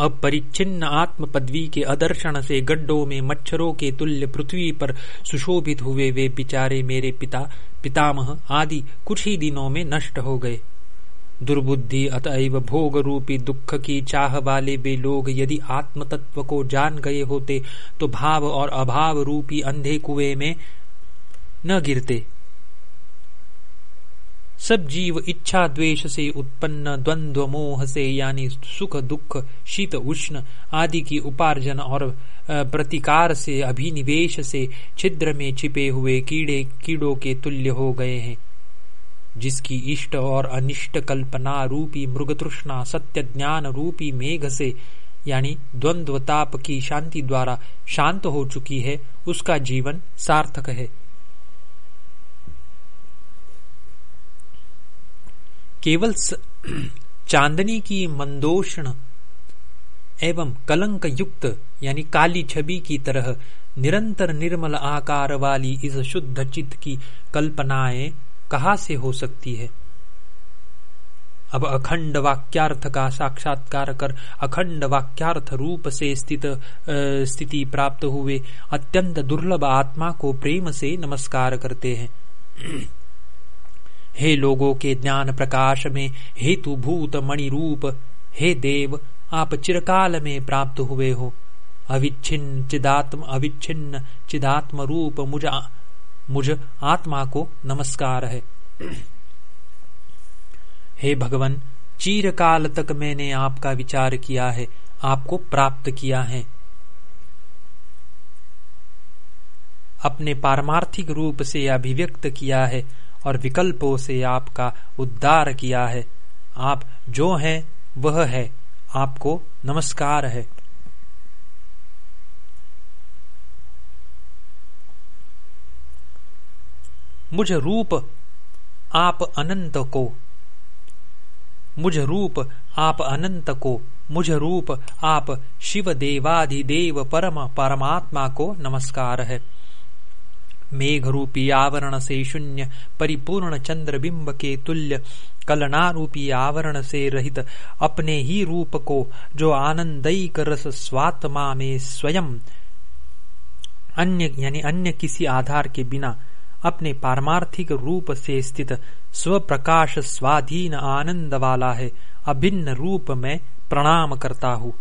अपरिच्छिन्न आत्म पदवी के अदर्शन से गड्ढों में मच्छरों के तुल्य पृथ्वी पर सुशोभित हुए वे बिचारे मेरे पिता, पितामह आदि कुछ ही दिनों में नष्ट हो गए। दुर्बुद्धि अतएव भोग रूपी दुख की चाह वाले वे लोग यदि आत्म तत्व को जान गए होते तो भाव और अभाव रूपी अंधे कुएँ में न गिरते। सब जीव इच्छा द्वेष से उत्पन्न, द्वंद्व मोह से, यानी सुख दुख, शीत उष्ण आदि की उपार्जन और प्रतिकार से, अभिनिवेश से छिद्र में छिपे हुए कीड़े, कीड़ों के तुल्य हो गए हैं। जिसकी इष्ट और अनिष्ट कल्पना रूपी मृग तृष्णा सत्य ज्ञान रूपी मेघ से, यानी द्वंद्व ताप की शांति द्वारा शांत हो चुकी है, उसका जीवन सार्थक है। केवल चांदनी की मंदोषण एवं कलंक युक्त यानी काली छवि की तरह, निरंतर निर्मल आकार वाली इस शुद्ध चित्त की कल्पनाएँ कहा से हो सकती है? अब अखंड वाक्यार्थ का साक्षात्कार कर अखंड वाक्यार्थ रूप से स्थित स्थिति प्राप्त हुए, अत्यंत दुर्लभ आत्मा को प्रेम से नमस्कार करते हैं। हे लोगों के ज्ञान प्रकाश में हेतु भूत मणि रूप, हे देव, आप चिरकाल में प्राप्त हुए हो। अविच्छिन्न चिदात्म अविच्छिन्न चिदात्म रूप मुझ मुझ आत्मा को नमस्कार है। हे भगवान, चीरकाल तक मैंने आपका विचार किया है, आपको प्राप्त किया है। अपने पारमार्थिक रूप से अभिव्यक्त किया है और विकल्पों से आपका उद्धार किया है। आप जो हैं, वह है, आपको नमस्कार है। मुझ रूप आप अनंत को। मुझ रूप आप अनंत को। मुझ रूप आप शिव देवाधिदेव परम परमात्मा को नमस्कार है। मेघ रूपी आवरण से शून्य, परिपूर्ण चंद्र बिंब के तुल्य कलना रूपी आवरण से रहित अपने ही रूप को, जो आनंदयिक रस स्वात्मा में स्वयं, अन्य, यानी अन्य किसी आधार के बिना अपने पारमार्थिक रूप से स्थित स्वप्रकाश स्वाधीन आनंद वाला है, अभिन्न रूप में प्रणाम करता हूँ।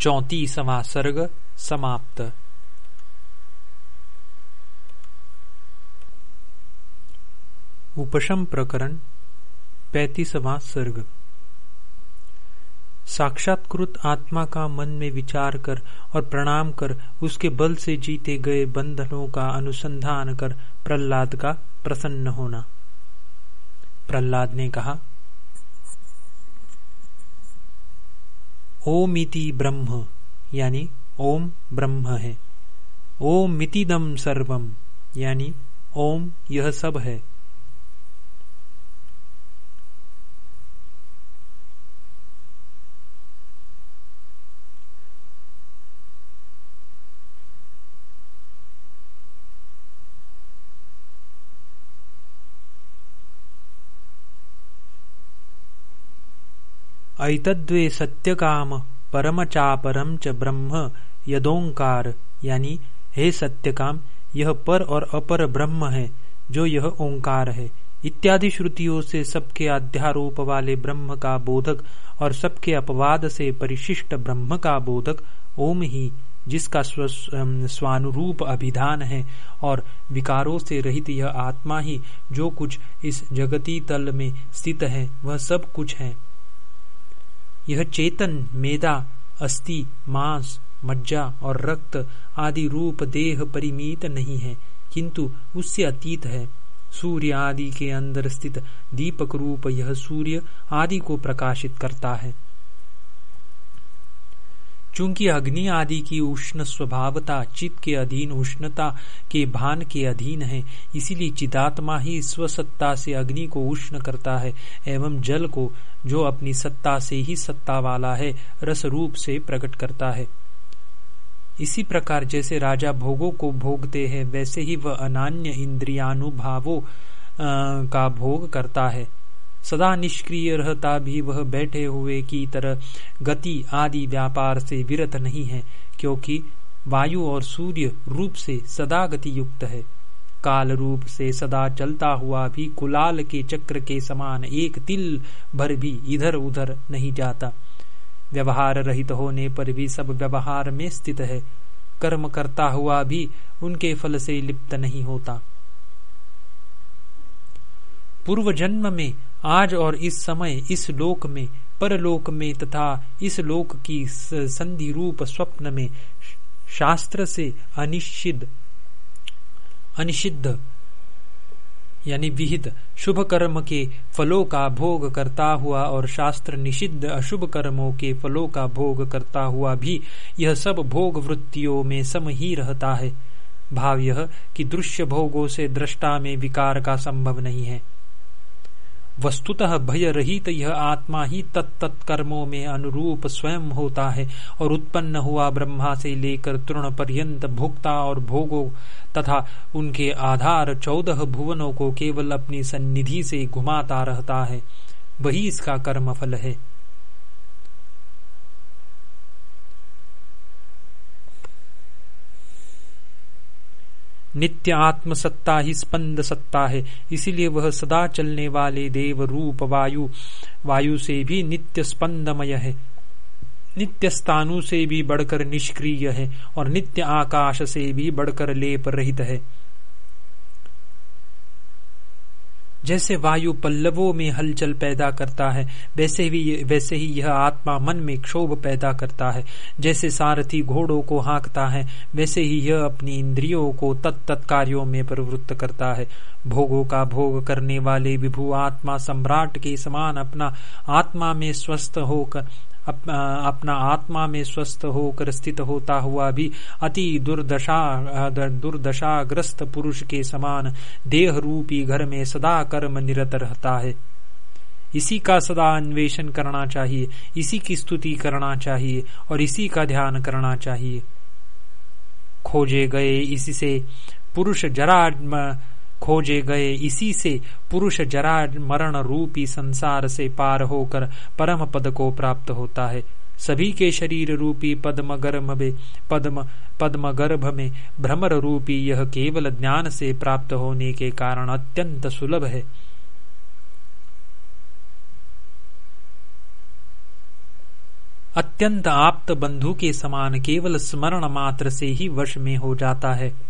चौतीसवा सर्ग समाप्त। उपशम प्रकरण, पैतीसवा सर्ग। साक्षात्कृत आत्मा का मन में विचार कर और प्रणाम कर, उसके बल से जीते गए बंधनों का अनुसंधान कर प्रहलाद का प्रसन्न होना। प्रहलाद ने कहा, ओम इति ब्रह्म, यानी ओम ब्रह्म है। ओम मितिदम सर्वम यानी ओम यह सब है। ऐतद्वे सत्यकाम परम चापरम च ब्रह्म, यदोंकार, यानी, हे सत्यकाम, यह पर और अपर ब्रह्म है, जो यह ओंकार है। इत्यादि श्रुतियों से सबके अध्यारोप वाले ब्रह्म का बोधक और सबके अपवाद से परिशिष्ट ब्रह्म का बोधक, ओम ही, जिसका स्वानुरूप अभिधान है और विकारों से रहित यह आत्मा ही, जो कुछ इस जगती तल में स्थित है, वह सब कुछ है। यह चेतन मेदा अस्थि, मांस, मज्जा और रक्त आदि रूप देह परिमित नहीं है, किंतु उससे अतीत है। सूर्य आदि के अंदर स्थित दीपक रूप यह सूर्य आदि को प्रकाशित करता है। चूँकि अग्नि आदि की उष्ण स्वभावता चित्त के अधीन उष्णता के भान के अधीन है, इसीलिए चिदात्मा ही स्वसत्ता से अग्नि को उष्ण करता है एवं जल को, जो अपनी सत्ता से ही सत्ता वाला है रस रूप से प्रकट करता है। इसी प्रकार जैसे राजा भोगों को भोगते हैं, वैसे ही वह अनान्य इंद्रियानुभावों का भोग करता है। सदा निष्क्रिय रहता भी वह बैठे हुए की तरह गति आदि व्यापार से विरत नहीं है, क्योंकि वायु और सूर्य रूप से सदा गति युक्त है। काल रूप से सदा चलता हुआ भी कुलाल के चक्र के समान एक तिल भर भी इधर उधर नहीं जाता। व्यवहार रहित होने पर भी सब व्यवहार में स्थित है। कर्म करता हुआ भी उनके फल से लिप्त नहीं होता। पूर्व जन्म में आज और इस समय इस लोक में, परलोक में तथा इस लोक की संधि रूप स्वप्न में शास्त्र से अनिश्चित, अनिषिद्ध, यानी विहित शुभ कर्म के फलों का भोग करता हुआ और शास्त्र निषिद्ध अशुभ कर्मों के फलों का भोग करता हुआ भी यह सब भोग वृत्तियों में सम ही रहता है। भाव यह कि दृश्य भोगों से दृष्टा में विकार का संभव नहीं है। वस्तुतः भय रहित यह आत्मा ही तत्त कर्मों में अनुरूप स्वयं होता है और उत्पन्न हुआ ब्रह्मा से लेकर तृण पर्यंत भोक्ता और भोगों तथा उनके आधार चौदह भुवनों को केवल अपनी सन्निधि से घुमाता रहता है। वही इसका कर्म फल है। नित्य आत्म सत्ता ही स्पंद सत्ता है। इसीलिए वह सदा चलने वाले देव रूप वायु वायु से भी नित्य स्पंदमय है। नित्य स्थानु से भी बढ़कर निष्क्रिय है और नित्य आकाश से भी बढ़कर लेप रहित है। जैसे वायु पल्लवों में हलचल पैदा करता है, वैसे ही वैसे ही यह आत्मा मन में क्षोभ पैदा करता है। जैसे सारथी घोड़ों को हाँकता है, वैसे ही यह अपनी इंद्रियों को तत्त कार्यों में प्रवृत्त करता है। भोगों का भोग करने वाले विभु आत्मा सम्राट के समान अपना आत्मा में स्वस्थ होकर अपना आत्मा में स्वस्थ होकर स्थित होता हुआ भी अति दुर्दशा दुर्दशाग्रस्त पुरुष के समान देह रूपी घर में सदा कर्म निरत रहता है। इसी का सदा अन्वेषण करना चाहिए, इसी की स्तुति करना चाहिए और इसी का ध्यान करना चाहिए। खोजे गए इसी से पुरुष जरा खोजे गए। इसी से पुरुष जरा मरण रूपी संसार से पार होकर परम पद को प्राप्त होता है। सभी के शरीर रूपी पद्म गर्भ में, पद्म पद्म गर्भ में भ्रमर रूपी यह केवल ज्ञान से प्राप्त होने के कारण अत्यंत सुलभ है। अत्यंत आप्त बंधु के समान केवल स्मरण मात्र से ही वश में हो जाता है।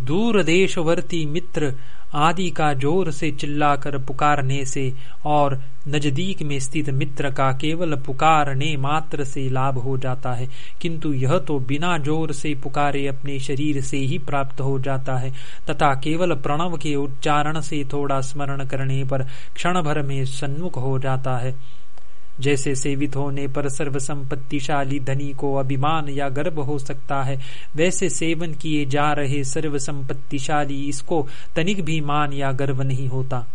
दूर देशवर्ती मित्र आदि का ज़ोर से चिल्लाकर पुकारने से और नज़दीक में स्थित मित्र का केवल पुकारने मात्र से लाभ हो जाता है। किंतु यह तो बिना ज़ोर से पुकारे अपने शरीर से ही प्राप्त हो जाता है, तथा केवल प्रणव के उच्चारण से थोड़ा स्मरण करने पर क्षण भर में सन्मुख हो जाता है। जैसे सेवित होने पर सर्व संपत्तिशाली धनी को अभिमान या गर्व हो सकता है। वैसे सेवन किए जा रहे सर्व संपत्तिशाली इसको तनिक भी मान या गर्व नहीं होता।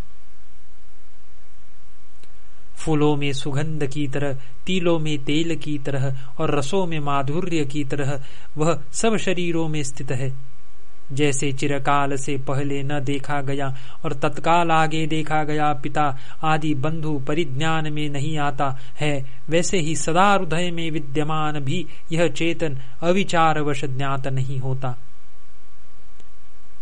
फूलों में सुगंध की तरह, तिलों में तेल की तरह और रसों में माधुर्य की तरह, वह सब शरीरों में स्थित है। जैसे चिरकाल से पहले न देखा गया और तत्काल आगे देखा गया पिता आदि बंधु परिज्ञान में नहीं आता है, वैसे ही सदा हृदय में विद्यमान भी यह चेतन अविचार वश ज्ञात नहीं होता।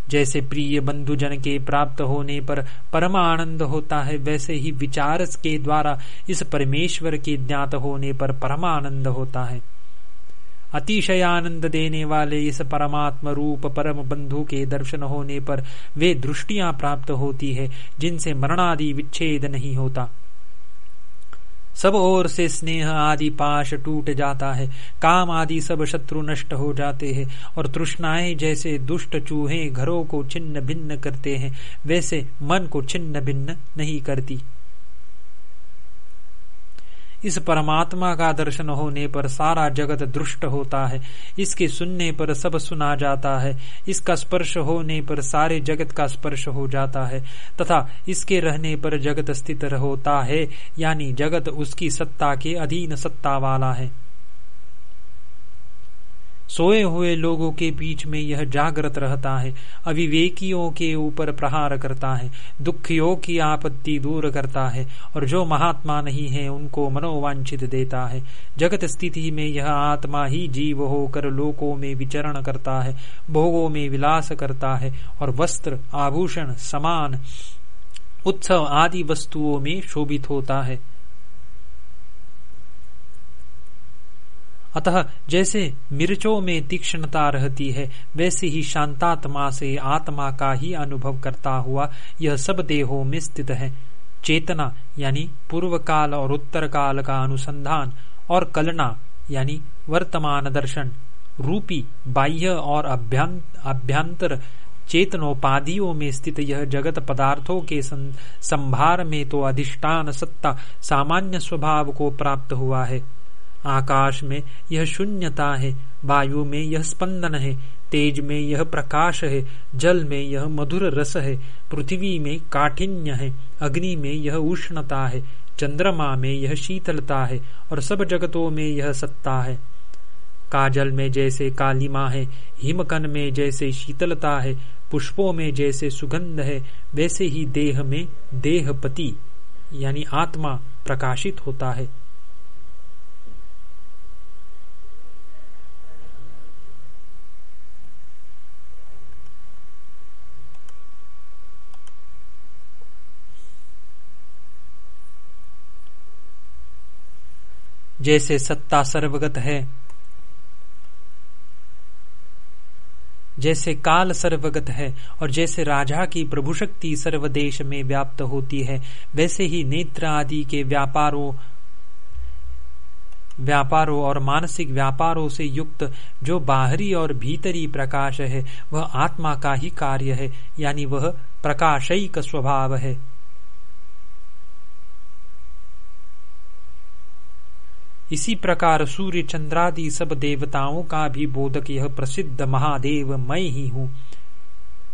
जैसे प्रिय बंधु जन के प्राप्त होने पर परम आनंद होता है, वैसे ही विचार के द्वारा इस परमेश्वर के ज्ञात होने पर परमानंद होता है। अतिशय आनंद देने वाले इस परमात्म रूप परम बंधु के दर्शन होने पर वे दृष्टियाँ प्राप्त होती है, जिनसे मरणादि विच्छेद नहीं होता। सब ओर से स्नेह आदि पाश टूट जाता है, काम आदि सब शत्रु नष्ट हो जाते हैं, और तृष्णाएँ जैसे दुष्ट चूहे घरों को छिन्न भिन्न करते हैं, वैसे मन को छिन्न भिन्न नहीं करती। इस परमात्मा का दर्शन होने पर सारा जगत दृष्ट होता है। इसके सुनने पर सब सुना जाता है। इसका स्पर्श होने पर सारे जगत का स्पर्श हो जाता है। तथा इसके रहने पर जगत स्थित होता है। यानी जगत उसकी सत्ता के अधीन सत्ता वाला है। सोए हुए लोगों के बीच में यह जागृत रहता है, अविवेकियों के ऊपर प्रहार करता है, दुखियों की आपत्ति दूर करता है, और जो महात्मा नहीं है, उनको मनोवांछित देता है। जगत स्थिति में यह आत्मा ही जीव होकर लोकों में विचरण करता है, भोगों में विलास करता है, और वस्त्र, आभूषण, समान, उत्सव आदि वस्तुओं में शोभित होता है। अतः जैसे मिर्चों में तीक्ष्णता रहती है, वैसे ही शांतात्मा से आत्मा का ही अनुभव करता हुआ यह सब देहों में स्थित है। चेतना, यानी पूर्व काल और उत्तर काल का अनुसंधान, और कलना, यानी वर्तमान दर्शन, रूपी, बाह्य और अभ्यंतर चेतनोपाधियों में स्थित यह जगत पदार्थों के संभार में तो अधिष्ठान सत्ता सामान्य स्वभाव को प्राप्त हुआ है। आकाश में यह शून्यता है, वायु में यह स्पंदन है, तेज में यह प्रकाश है, जल में यह मधुर रस है, पृथ्वी में काठिन्य है, अग्नि में यह उष्णता है, चंद्रमा में यह शीतलता है और सब जगतों में यह सत्ता है। काजल में जैसे कालिमा है, हिमकन में जैसे शीतलता है, पुष्पों में जैसे सुगंध है, वैसे ही देह में देहपति, यानी आत्मा प्रकाशित होता है। जैसे सत्ता सर्वगत है, जैसे काल सर्वगत है और जैसे राजा की प्रभु शक्ति सर्वदेश में व्याप्त होती है, वैसे ही नेत्र आदि के व्यापारों व्यापारों और मानसिक व्यापारों से युक्त जो बाहरी और भीतरी प्रकाश है, वह आत्मा का ही कार्य है, यानी वह प्रकाशयिक स्वभाव है। इसी प्रकार सूर्य चंद्रादि सब देवताओं का भी बोधक यह प्रसिद्ध महादेव मैं ही हूँ।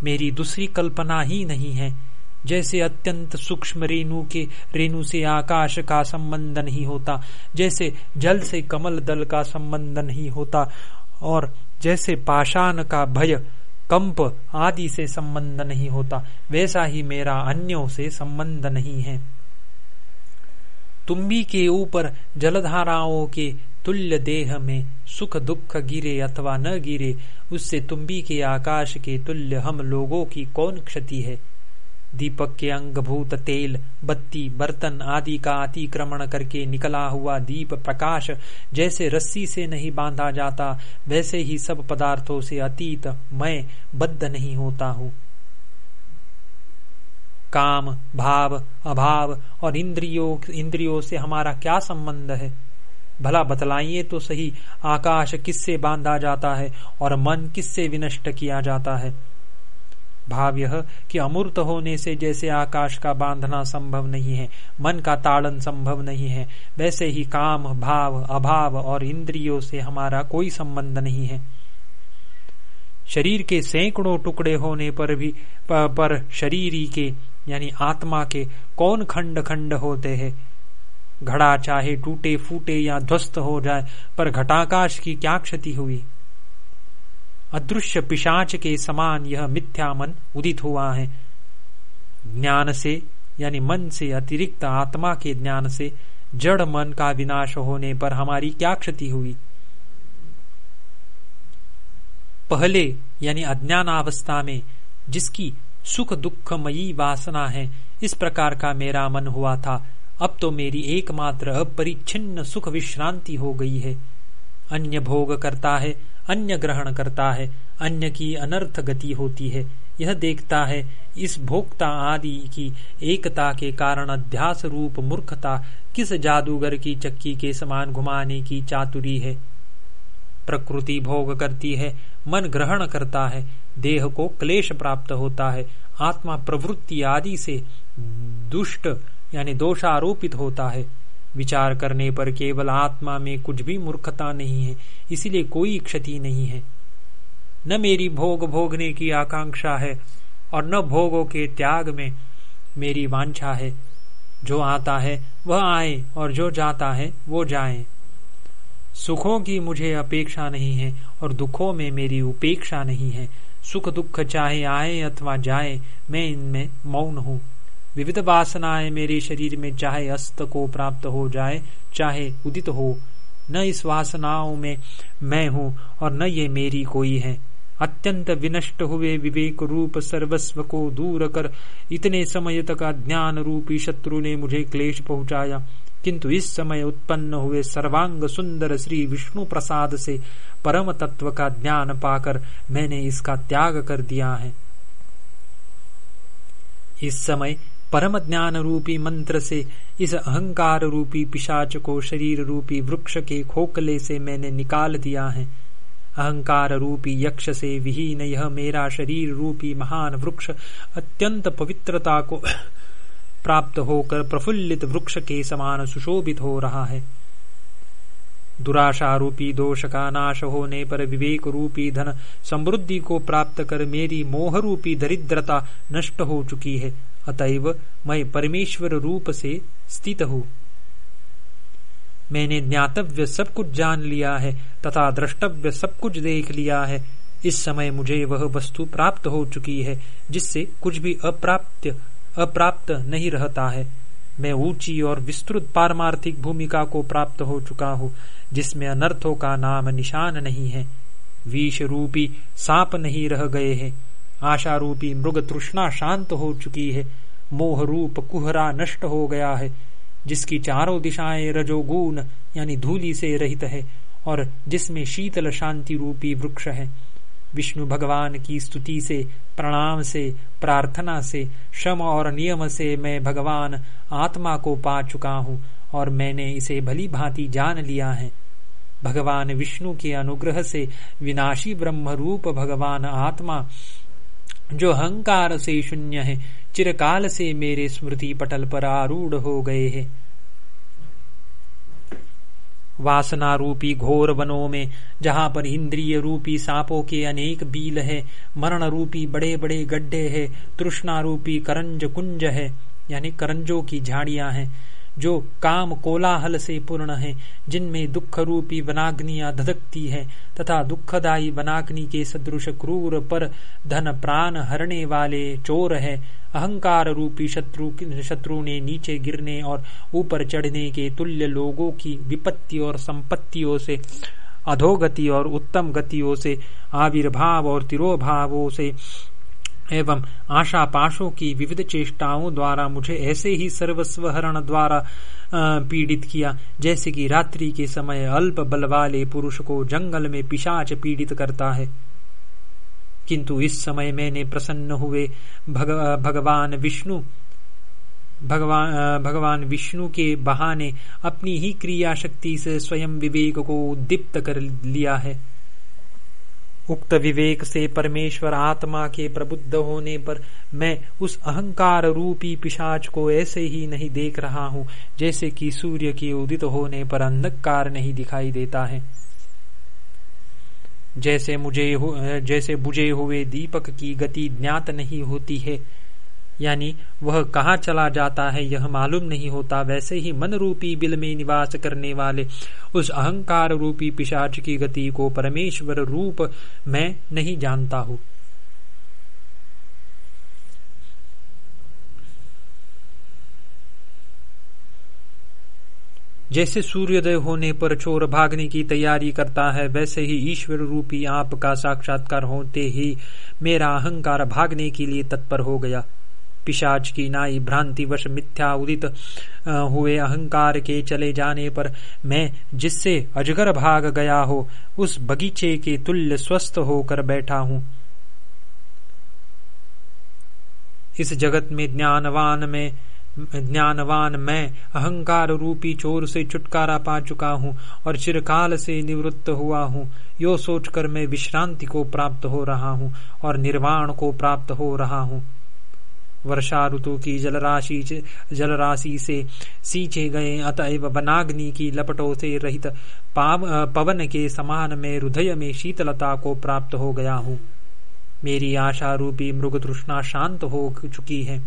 मेरी दूसरी कल्पना ही नहीं है। जैसे अत्यंत सूक्ष्म रेणु के, रेणु से आकाश का संबंध नहीं होता, जैसे जल से कमल दल का संबंध नहीं होता, और जैसे पाषाण का भय, कंप आदि से संबंध नहीं होता, वैसा ही मेरा अन्यों से संबंध नहीं है। तुम्बी के ऊपर जलधाराओं के तुल्य देह में सुख दुख गिरे अथवा न गिरे, उससे तुम्बी के आकाश के तुल्य हम लोगों की कौन क्षति है? दीपक के अंगभूत तेल, बत्ती, बर्तन आदि का अतिक्रमण करके निकला हुआ दीप प्रकाश जैसे रस्सी से नहीं बांधा जाता, वैसे ही सब पदार्थों से अतीत मैं बद्ध नहीं होता हूँ। काम, भाव, अभाव और इंद्रियों इंद्रियों से हमारा क्या संबंध है? भला बतलाइए तो सही, आकाश किससे बांधा जाता है और मन किससे विनष्ट किया जाता है? भाव यह कि अमूर्त होने से जैसे आकाश का बांधना संभव नहीं है, मन का ताड़न संभव नहीं है, वैसे ही काम, भाव, अभाव और इंद्रियों से हमारा कोई संबंध नहीं है। शरीर के सैकड़ों टुकड़े होने पर भी पर शरीर के यानी आत्मा के कौन खंड खंड होते हैं? घड़ा चाहे टूटे, फूटे या ध्वस्त हो जाए, पर घटाकाश की क्या क्षति हुई? अदृश्य पिशाच के समान यह मिथ्या मन उदित हुआ है। ज्ञान से, यानी मन से अतिरिक्त आत्मा के ज्ञान से जड़ मन का विनाश होने पर हमारी क्या क्षति हुई? पहले, यानी अज्ञान अवस्था में, जिसकी सुख दुखमयी वासना है। इस प्रकार का मेरा मन हुआ था। अब तो मेरी एकमात्र अपरिच्छिन्न सुख विश्रांति हो गई है। अन्य भोग करता है, अन्य ग्रहण करता है, अन्य की अनर्थ गति होती है। यह देखता है इस भोक्ता आदि की एकता के कारण अध्यास रूप मूर्खता किस जादूगर की चक्की के समान घुमाने की चातुरी है। प्रकृति भोग करती है मन ग्रहण करता है, देह को क्लेश प्राप्त होता है, आत्मा प्रवृत्ति आदि से दुष्ट, यानी दोषारोपित होता है। विचार करने पर केवल आत्मा में कुछ भी मूर्खता नहीं है, इसलिए कोई क्षति नहीं है। न मेरी भोग भोगने की आकांक्षा है, और न भोगों के त्याग में मेरी वांछा है। जो आता है, वह आए, और जो जाता है, वो जाए। सुखों की मुझे अपेक्षा नहीं है और दुखों में मेरी उपेक्षा नहीं है। सुख दुख चाहे आए अथवा जाए, मैं इनमें मौन हूँ। विविध वासनाएँ मेरे शरीर में चाहे अस्त को प्राप्त हो जाए, चाहे उदित हो, न इस वासनाओं में मैं हूँ और न ये मेरी कोई है। अत्यंत विनष्ट हुए विवेक रूप सर्वस्व को दूर कर, इतने समय तक अज्ञान रूपी शत्रु ने मुझे क्लेश पहुँचाया। किंतु इस समय उत्पन्न हुए सर्वांग सुंदर श्री विष्णु प्रसाद से परम तत्व का ज्ञान पाकर मैंने इसका त्याग कर दिया है। इस समय परम ज्ञान रूपी मंत्र से, इस अहंकार रूपी पिशाच को शरीर रूपी वृक्ष के खोखले से मैंने निकाल दिया है। अहंकार रूपी यक्ष से विहीन यह मेरा शरीर रूपी महान वृक्ष अत्यंत पवित्रता को प्राप्त होकर प्रफुल्लित वृक्ष के समान सुशोभित हो रहा है। दुराशा रूपी दोष का नाश होने पर विवेक रूपी धन समृद्धि को प्राप्त कर मेरी मोह रूपी दरिद्रता नष्ट हो चुकी है। अतएव मैं परमेश्वर रूप से स्थित हूँ। मैंने ज्ञातव्य सब कुछ जान लिया है, तथा द्रष्टव्य सब कुछ देख लिया है। इस समय मुझे वह वस्तु प्राप्त हो चुकी है, जिससे कुछ भी अप्राप्त अप्राप्त नहीं रहता है। मैं ऊँची और विस्तृत पारमार्थिक भूमिका को प्राप्त हो चुका हूँ, जिसमें अनर्थों का नाम निशान नहीं है। विष रूपी सांप नहीं रह गए हैं। आशा रूपी मृग तृष्णा शांत हो चुकी है। मोह रूप कुहरा नष्ट हो गया है, जिसकी चारों दिशाएँ रजोगुण यानी धूली से रहित है, और जिसमें शीतल शांति रूपी वृक्ष है। विष्णु भगवान की स्तुति से, प्रणाम से, प्रार्थना से श्रम और नियम से मैं भगवान आत्मा को पा चुका हूँ और मैंने इसे भली भांति जान लिया है। भगवान विष्णु के अनुग्रह से विनाशी ब्रह्म रूप भगवान आत्मा, जो अहंकार से शून्य है, चिरकाल से मेरे स्मृति पटल पर आरूढ़ हो गए हैं। वासना रूपी घोर वनों में, जहाँ पर इंद्रिय रूपी सांपों के अनेक बील है मरण रूपी बड़े बड़े गड्ढे है तृष्णा रूपी करंज कुंज है, यानी करंजों की झाड़ियाँ हैं, जो काम कोलाहल से पूर्ण है, जिनमें दुख रूपी वनाग्निया धधकती है, तथा दुखदायी वनाग्नि के सदृश क्रूर पर धन प्राण हरने वाले चोर है अहंकार रूपी शत्रु शत्रु ने नीचे गिरने और ऊपर चढ़ने के तुल्य लोगों की विपत्ति और संपत्तियों से, अधोगति और उत्तम गतियों से, आविर्भाव और तिरोभावों से, एवं आशा पाशों की विविध चेष्टाओं द्वारा मुझे ऐसे ही सर्वस्व हरण द्वारा पीड़ित किया, जैसे कि रात्रि के समय अल्प बल वाले पुरुष को जंगल में पिशाच पीड़ित करता है। किंतु इस समय मैंने प्रसन्न हुए भग, भगवान विष्णु भगवान भगवान विष्णु के बहाने अपनी ही क्रिया शक्ति से स्वयं विवेक को उद्दीप्त कर लिया है। उक्त विवेक से परमेश्वर आत्मा के प्रबुद्ध होने पर मैं उस अहंकार रूपी पिशाच को ऐसे ही नहीं देख रहा हूँ जैसे कि सूर्य के उदित होने पर अंधकार नहीं दिखाई देता है। जैसे मुझे जैसे बुझे हुए दीपक की गति ज्ञात नहीं होती है। यानी, वह कहाँ चला जाता है यह मालूम नहीं होता। वैसे ही मन रूपी बिल में निवास करने वाले उस अहंकार रूपी पिशाच की गति को परमेश्वर रूप मैं नहीं जानता हूँ। जैसे सूर्योदय होने पर चोर भागने की तैयारी करता है, वैसे ही ईश्वर रूपी आप का साक्षात्कार होते ही मेरा अहंकार भागने के लिए तत्पर हो गया। पिशाच की नाई भ्रांतिवश मिथ्या उदित हुए अहंकार के चले जाने पर मैं जिससे अजगर भाग गया हो, उस बगीचे के तुल्य स्वस्थ होकर बैठा हूँ। इस जगत में ज्ञानवान में ज्ञानवान मैं, अहंकार रूपी चोर से छुटकारा पा चुका हूँ और चिरकाल से निवृत्त हुआ हूँ। यो सोचकर मैं विश्रांति को प्राप्त हो रहा हूँ और निर्वाण को प्राप्त हो रहा हूँ। वर्षा ऋतु की जलराशि जलराशि से सींचे गए अतएव वनाग्नि की लपटों से रहित पवन के समान में हृदय में शीतलता को प्राप्त हो गया हूँ। मेरी आशा रूपी मृग तृष्णा शांत हो चुकी है।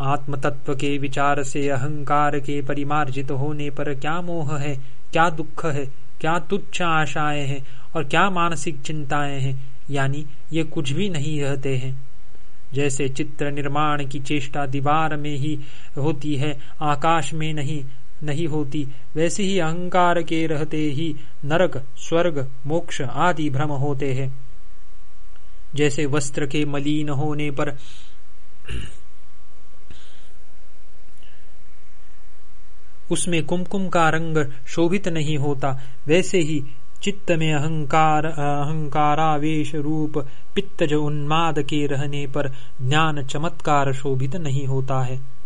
आत्म तत्व के विचार से अहंकार के परिमार्जित होने पर क्या मोह है, क्या दुख है, क्या तुच्छ आशाएँ हैं और क्या मानसिक चिंताएँ हैं? यानी ये कुछ भी नहीं रहते हैं। जैसे चित्र निर्माण की चेष्टा दीवार में ही होती है, आकाश में नहीं नहीं होती, वैसे ही अहंकार के रहते ही नरक, स्वर्ग, मोक्ष आदि भ्रम होते हैं। जैसे वस्त्र के मलिन होने पर उसमें कुमकुम का रंग शोभित नहीं होता। वैसे ही चित्त में अहंकार, अहंकारावेश रूप पित्तज उन्माद के रहने पर ज्ञान चमत्कार शोभित नहीं होता है।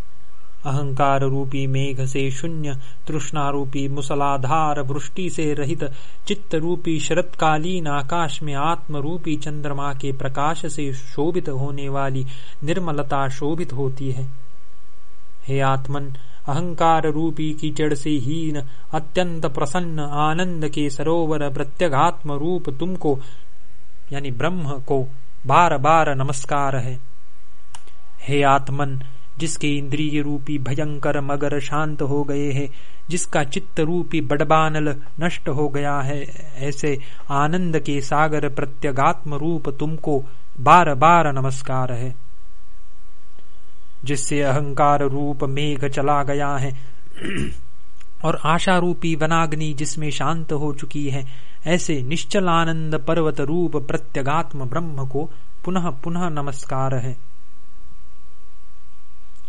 अहंकार रूपी मेघ से शून्य, तृष्णा रूपी मुसलाधार वृष्टि से रहित, चित्त रूपी शरतकालीन आकाश में आत्म रूपी चंद्रमा के प्रकाश से शोभित होने वाली निर्मलता शोभित होती है। हे आत्मन अहंकार रूपी कीचड़ से हीन, अत्यंत प्रसन्न आनंद के सरोवर प्रत्यगात्म रूप तुमको, यानी ब्रह्म को बार बार नमस्कार है। हे आत्मन, जिसके इंद्रिय रूपी भयंकर मगर शांत हो गए हैं, जिसका चित्त रूपी बड़बानल नष्ट हो गया है, ऐसे आनंद के सागर प्रत्यगात्म रूप तुमको बार बार नमस्कार है। जिससे अहंकार रूप मेघ चला गया है। और आशा रूपी वनाग्नि जिसमें शांत हो चुकी है, ऐसे निश्चल आनंद पर्वत रूप प्रत्यगात्म ब्रह्म को पुनः पुनः नमस्कार है।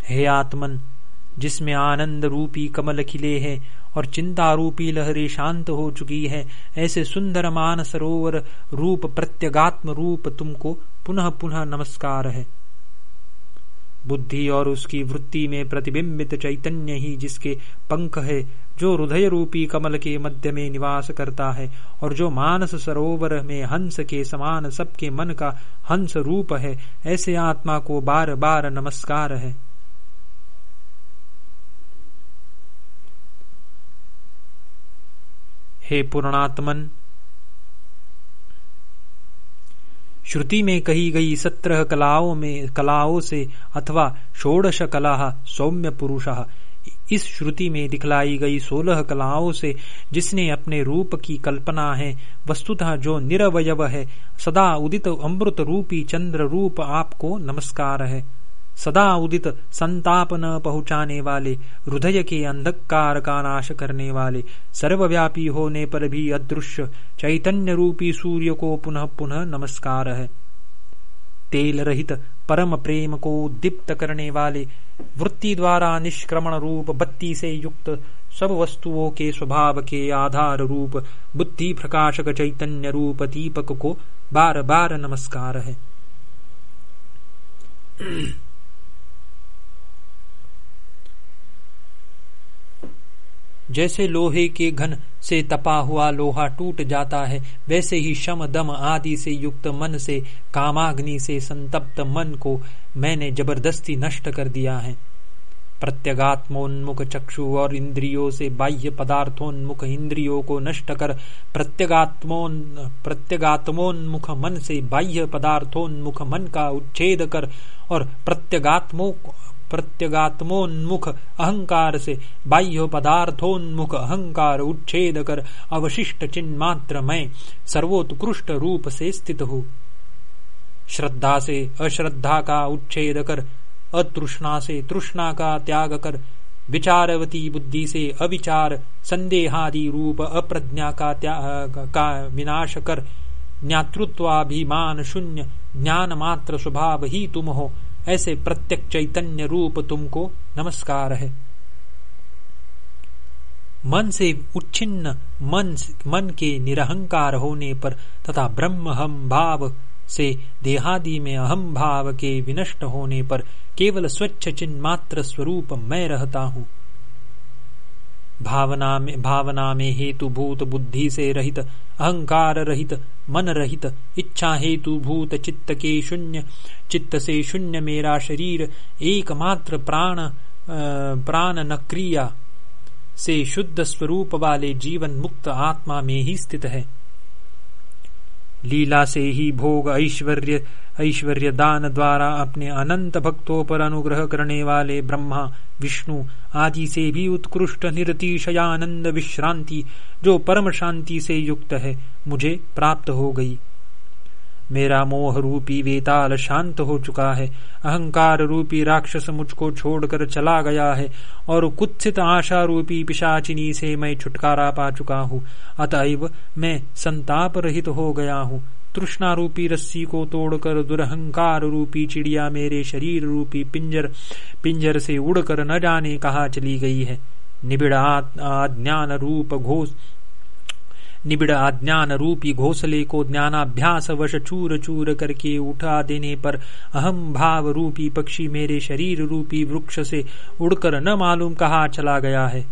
हे आत्मन, जिसमें आनंद रूपी कमल खिले हैं और चिंता रूपी लहरी शांत हो चुकी है, ऐसे सुंदर मान सरोवर रूप प्रत्यगात्म रूप तुमको पुनः पुनः नमस्कार है। बुद्धि और उसकी वृत्ति में प्रतिबिंबित चैतन्य ही जिसके पंख है, जो हृदय रूपी कमल के मध्य में निवास करता है और जो मानस सरोवर में हंस के समान सबके मन का हंस रूप है, ऐसे आत्मा को बार बार नमस्कार है। हे पूर्णात्मन श्रुति में कही गई सत्रह कलाओं में, कलाओं से अथवा षोडश कला सौम्य पुरुष। इस श्रुति में दिखलाई गई सोलह कलाओं से जिसने अपने रूप की कल्पना है, वस्तुतः जो निरवयव है, सदा उदित अमृत रूपी चंद्र रूप आपको नमस्कार है। सदा उदित संताप न पहुँचाने वाले हृदय के अंधकार का नाश करने वाले, सर्वव्यापी होने पर भी अदृश्य चैतन्य रूपी सूर्य को पुनः पुनः नमस्कार है। तेल रहित परम प्रेम को दीप्त करने वाले वृत्ति द्वारा निष्क्रमण रूप बत्ती से युक्त, सब वस्तुओं के स्वभाव के आधार रूप बुद्धि प्रकाशक चैतन्य रूप दीपक को बार बार नमस्कार है। जैसे लोहे के घन से तपा हुआ लोहा टूट जाता है, वैसे ही शम, दम आदि से युक्त मन से, कामाग्नि से संतप्त मन को मैंने ज़बरदस्ती नष्ट कर दिया है। प्रत्यगात्मोन्मुख चक्षु और इंद्रियों से बाह्य पदार्थोन्मुख इंद्रियों को नष्ट कर, प्रत्यगात्मोन, प्रत्यगात्मोन्मुख मन से बाह्य पदार्थोन्मुख मन का उच्छेद कर और प्रत्यगात्मो प्रत्यगात्मोन्मुख, अहंकार से, बाह्य पदार्थोन्मुख, अहंकार उच्छेद कर अवशिष्ट चिन्ह मात्र मैं सर्वोत्कृष्ट रूप से स्थित हूँ। श्रद्धा से अश्रद्धा का उच्छेद कर अतृष्णा से तृष्णा का त्याग कर विचारवती बुद्धि से अविचार, संदेहादि रूप अप्रज्ञा का त्याग का विनाश कर ज्ञातृत्वाभिमान शून्य ज्ञान मात्र स्वभाव ही तुम हो ऐसे प्रत्यक चैतन्य रूप तुमको नमस्कार है। मन से उच्छिन्न, मन मन के निरहंकार होने पर तथा ब्रह्म हम भाव से देहादि में अहम भाव के विनष्ट होने पर केवल स्वच्छ चिन्ह मात्र स्वरूप मैं रहता हूँ। भावना में भावना में हेतु भूत बुद्धि से रहित, अहंकार रहित, मन रहित, इच्छा हेतु भूत चित्त के शून्य, चित्त से शून्य मेरा शरीर, एकमात्र प्राण प्राण न क्रिया से शुद्ध स्वरूप वाले जीवन मुक्त आत्मा में ही स्थित है। लीला से ही भोग ऐश्वर्य ऐश्वर्य दान द्वारा अपने अनंत भक्तों पर अनुग्रह करने वाले ब्रह्मा, विष्णु आदि से भी उत्कृष्ट निरतिशयानंद विश्रांति, जो परम शांति से युक्त है, मुझे प्राप्त हो गई। मेरा मोह रूपी वेताल शांत हो चुका है, अहंकार रूपी राक्षस मुझको छोड़कर चला गया है, और कुत्सित आशा रूपी पिशाचिनी से मैं छुटकारा पा चुका हूँ, अतएव मैं संताप रहित हो गया हूँ। तृष्णा रूपी रस्सी को तोड़कर दुरहंकार रूपी चिड़िया मेरे शरीर रूपी पिंजर पिंजर से उड़कर न जाने कहा चली गई है। निबिड़ ज्ञान रूप घोष, निबिड़ अज्ञान रूपी घोसले को ज्ञानाभ्यास वश चूर चूर करके उठा देने पर अहम भाव रूपी पक्षी मेरे शरीर रूपी वृक्ष से उड़कर न मालूम कहा चला गया है।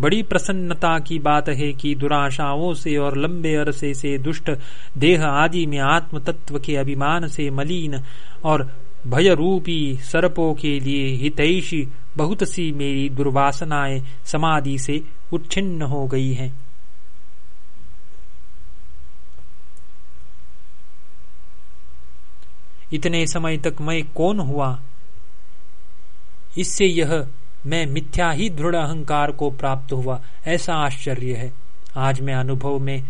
बड़ी प्रसन्नता की बात है कि दुराशाओं से और लंबे अरसे से, दुष्ट देह आदि में आत्म तत्व के अभिमान से मलिन और भय रूपी सर्पों के लिए हितैषी बहुत सी मेरी दुर्वासनाएँ समाधि से उच्छिन्न हो गई हैं। इतने समय तक मैं कौन हुआ? इससे यह मैं मिथ्या ही दृढ़ अहंकार को प्राप्त हुआ, ऐसा आश्चर्य है। आज मैं अनुभव में,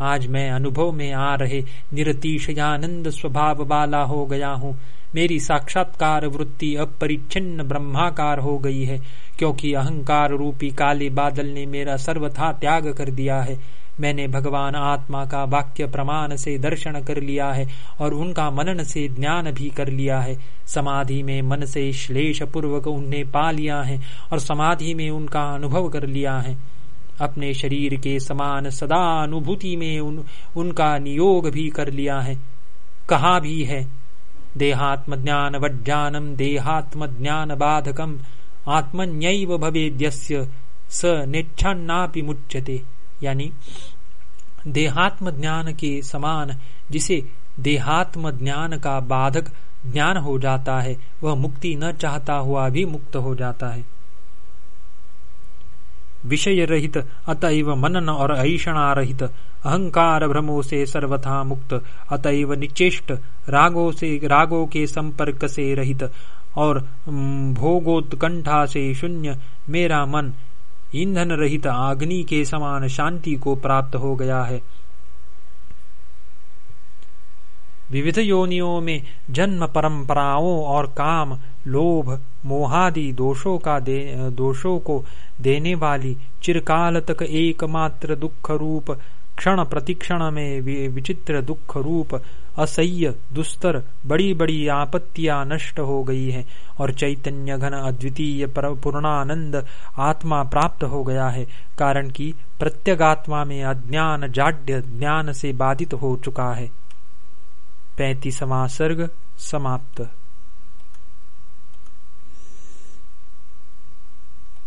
आज मैं अनुभव में आ रहे निरतिशयानंद स्वभाव वाला हो गया हूँ। मेरी साक्षात्कार वृत्ति अपरिच्छिन्न ब्रह्माकार हो गई है, क्योंकि अहंकार रूपी काले बादल ने मेरा सर्वथा त्याग कर दिया है। मैंने भगवान आत्मा का वाक्य प्रमाण से दर्शन कर लिया है और उनका मनन से ज्ञान भी कर लिया है। समाधि में मन से श्लेष पूर्वक उन्हें पा लिया है और समाधि में उनका अनुभव कर लिया है। अपने शरीर के समान सदा अनुभूति में उन, उनका नियोग भी कर लिया है। कहा भी है देहात्म ज्ञान वज्ञानम देहात्म ज्ञान बाधकम आत्मन्यव भवेद्यस्य स नेच्छन्नापि मुच्यते। यानी देहात्म ज्ञान के समान जिसे देहात्म ज्ञान का बाधक ज्ञान हो जाता है, वह मुक्ति न चाहता हुआ भी मुक्त हो जाता है। विषय रहित अतएव मनन और ऐषणा रहित अहंकार भ्रमों से सर्वथा मुक्त, अतएव निचेष्ट, रागों से, रागों के संपर्क से रहित, और भोगोत्कंठा से शून्य, मेरा मन ईंधन रहित अग्नि के समान शांति को प्राप्त हो गया है। विविध योनियों में जन्म परंपराओं और काम लोभ मोहादि दोषों का दे, दोषों को देने वाली चिरकाल तक एकमात्र दुख रूप क्षण प्रतिक्षण में विचित्र दुख रूप असह्य, दुस्तर बड़ी बड़ी आपत्तियाँ नष्ट हो गई है और चैतन्य घन अद्वितीय पूर्णानंद आत्मा प्राप्त हो गया है, कारण कि प्रत्यगात्मा में अज्ञान जाड्य ज्ञान से बाधित हो चुका है। पैतीसवा सर्ग समाप्त।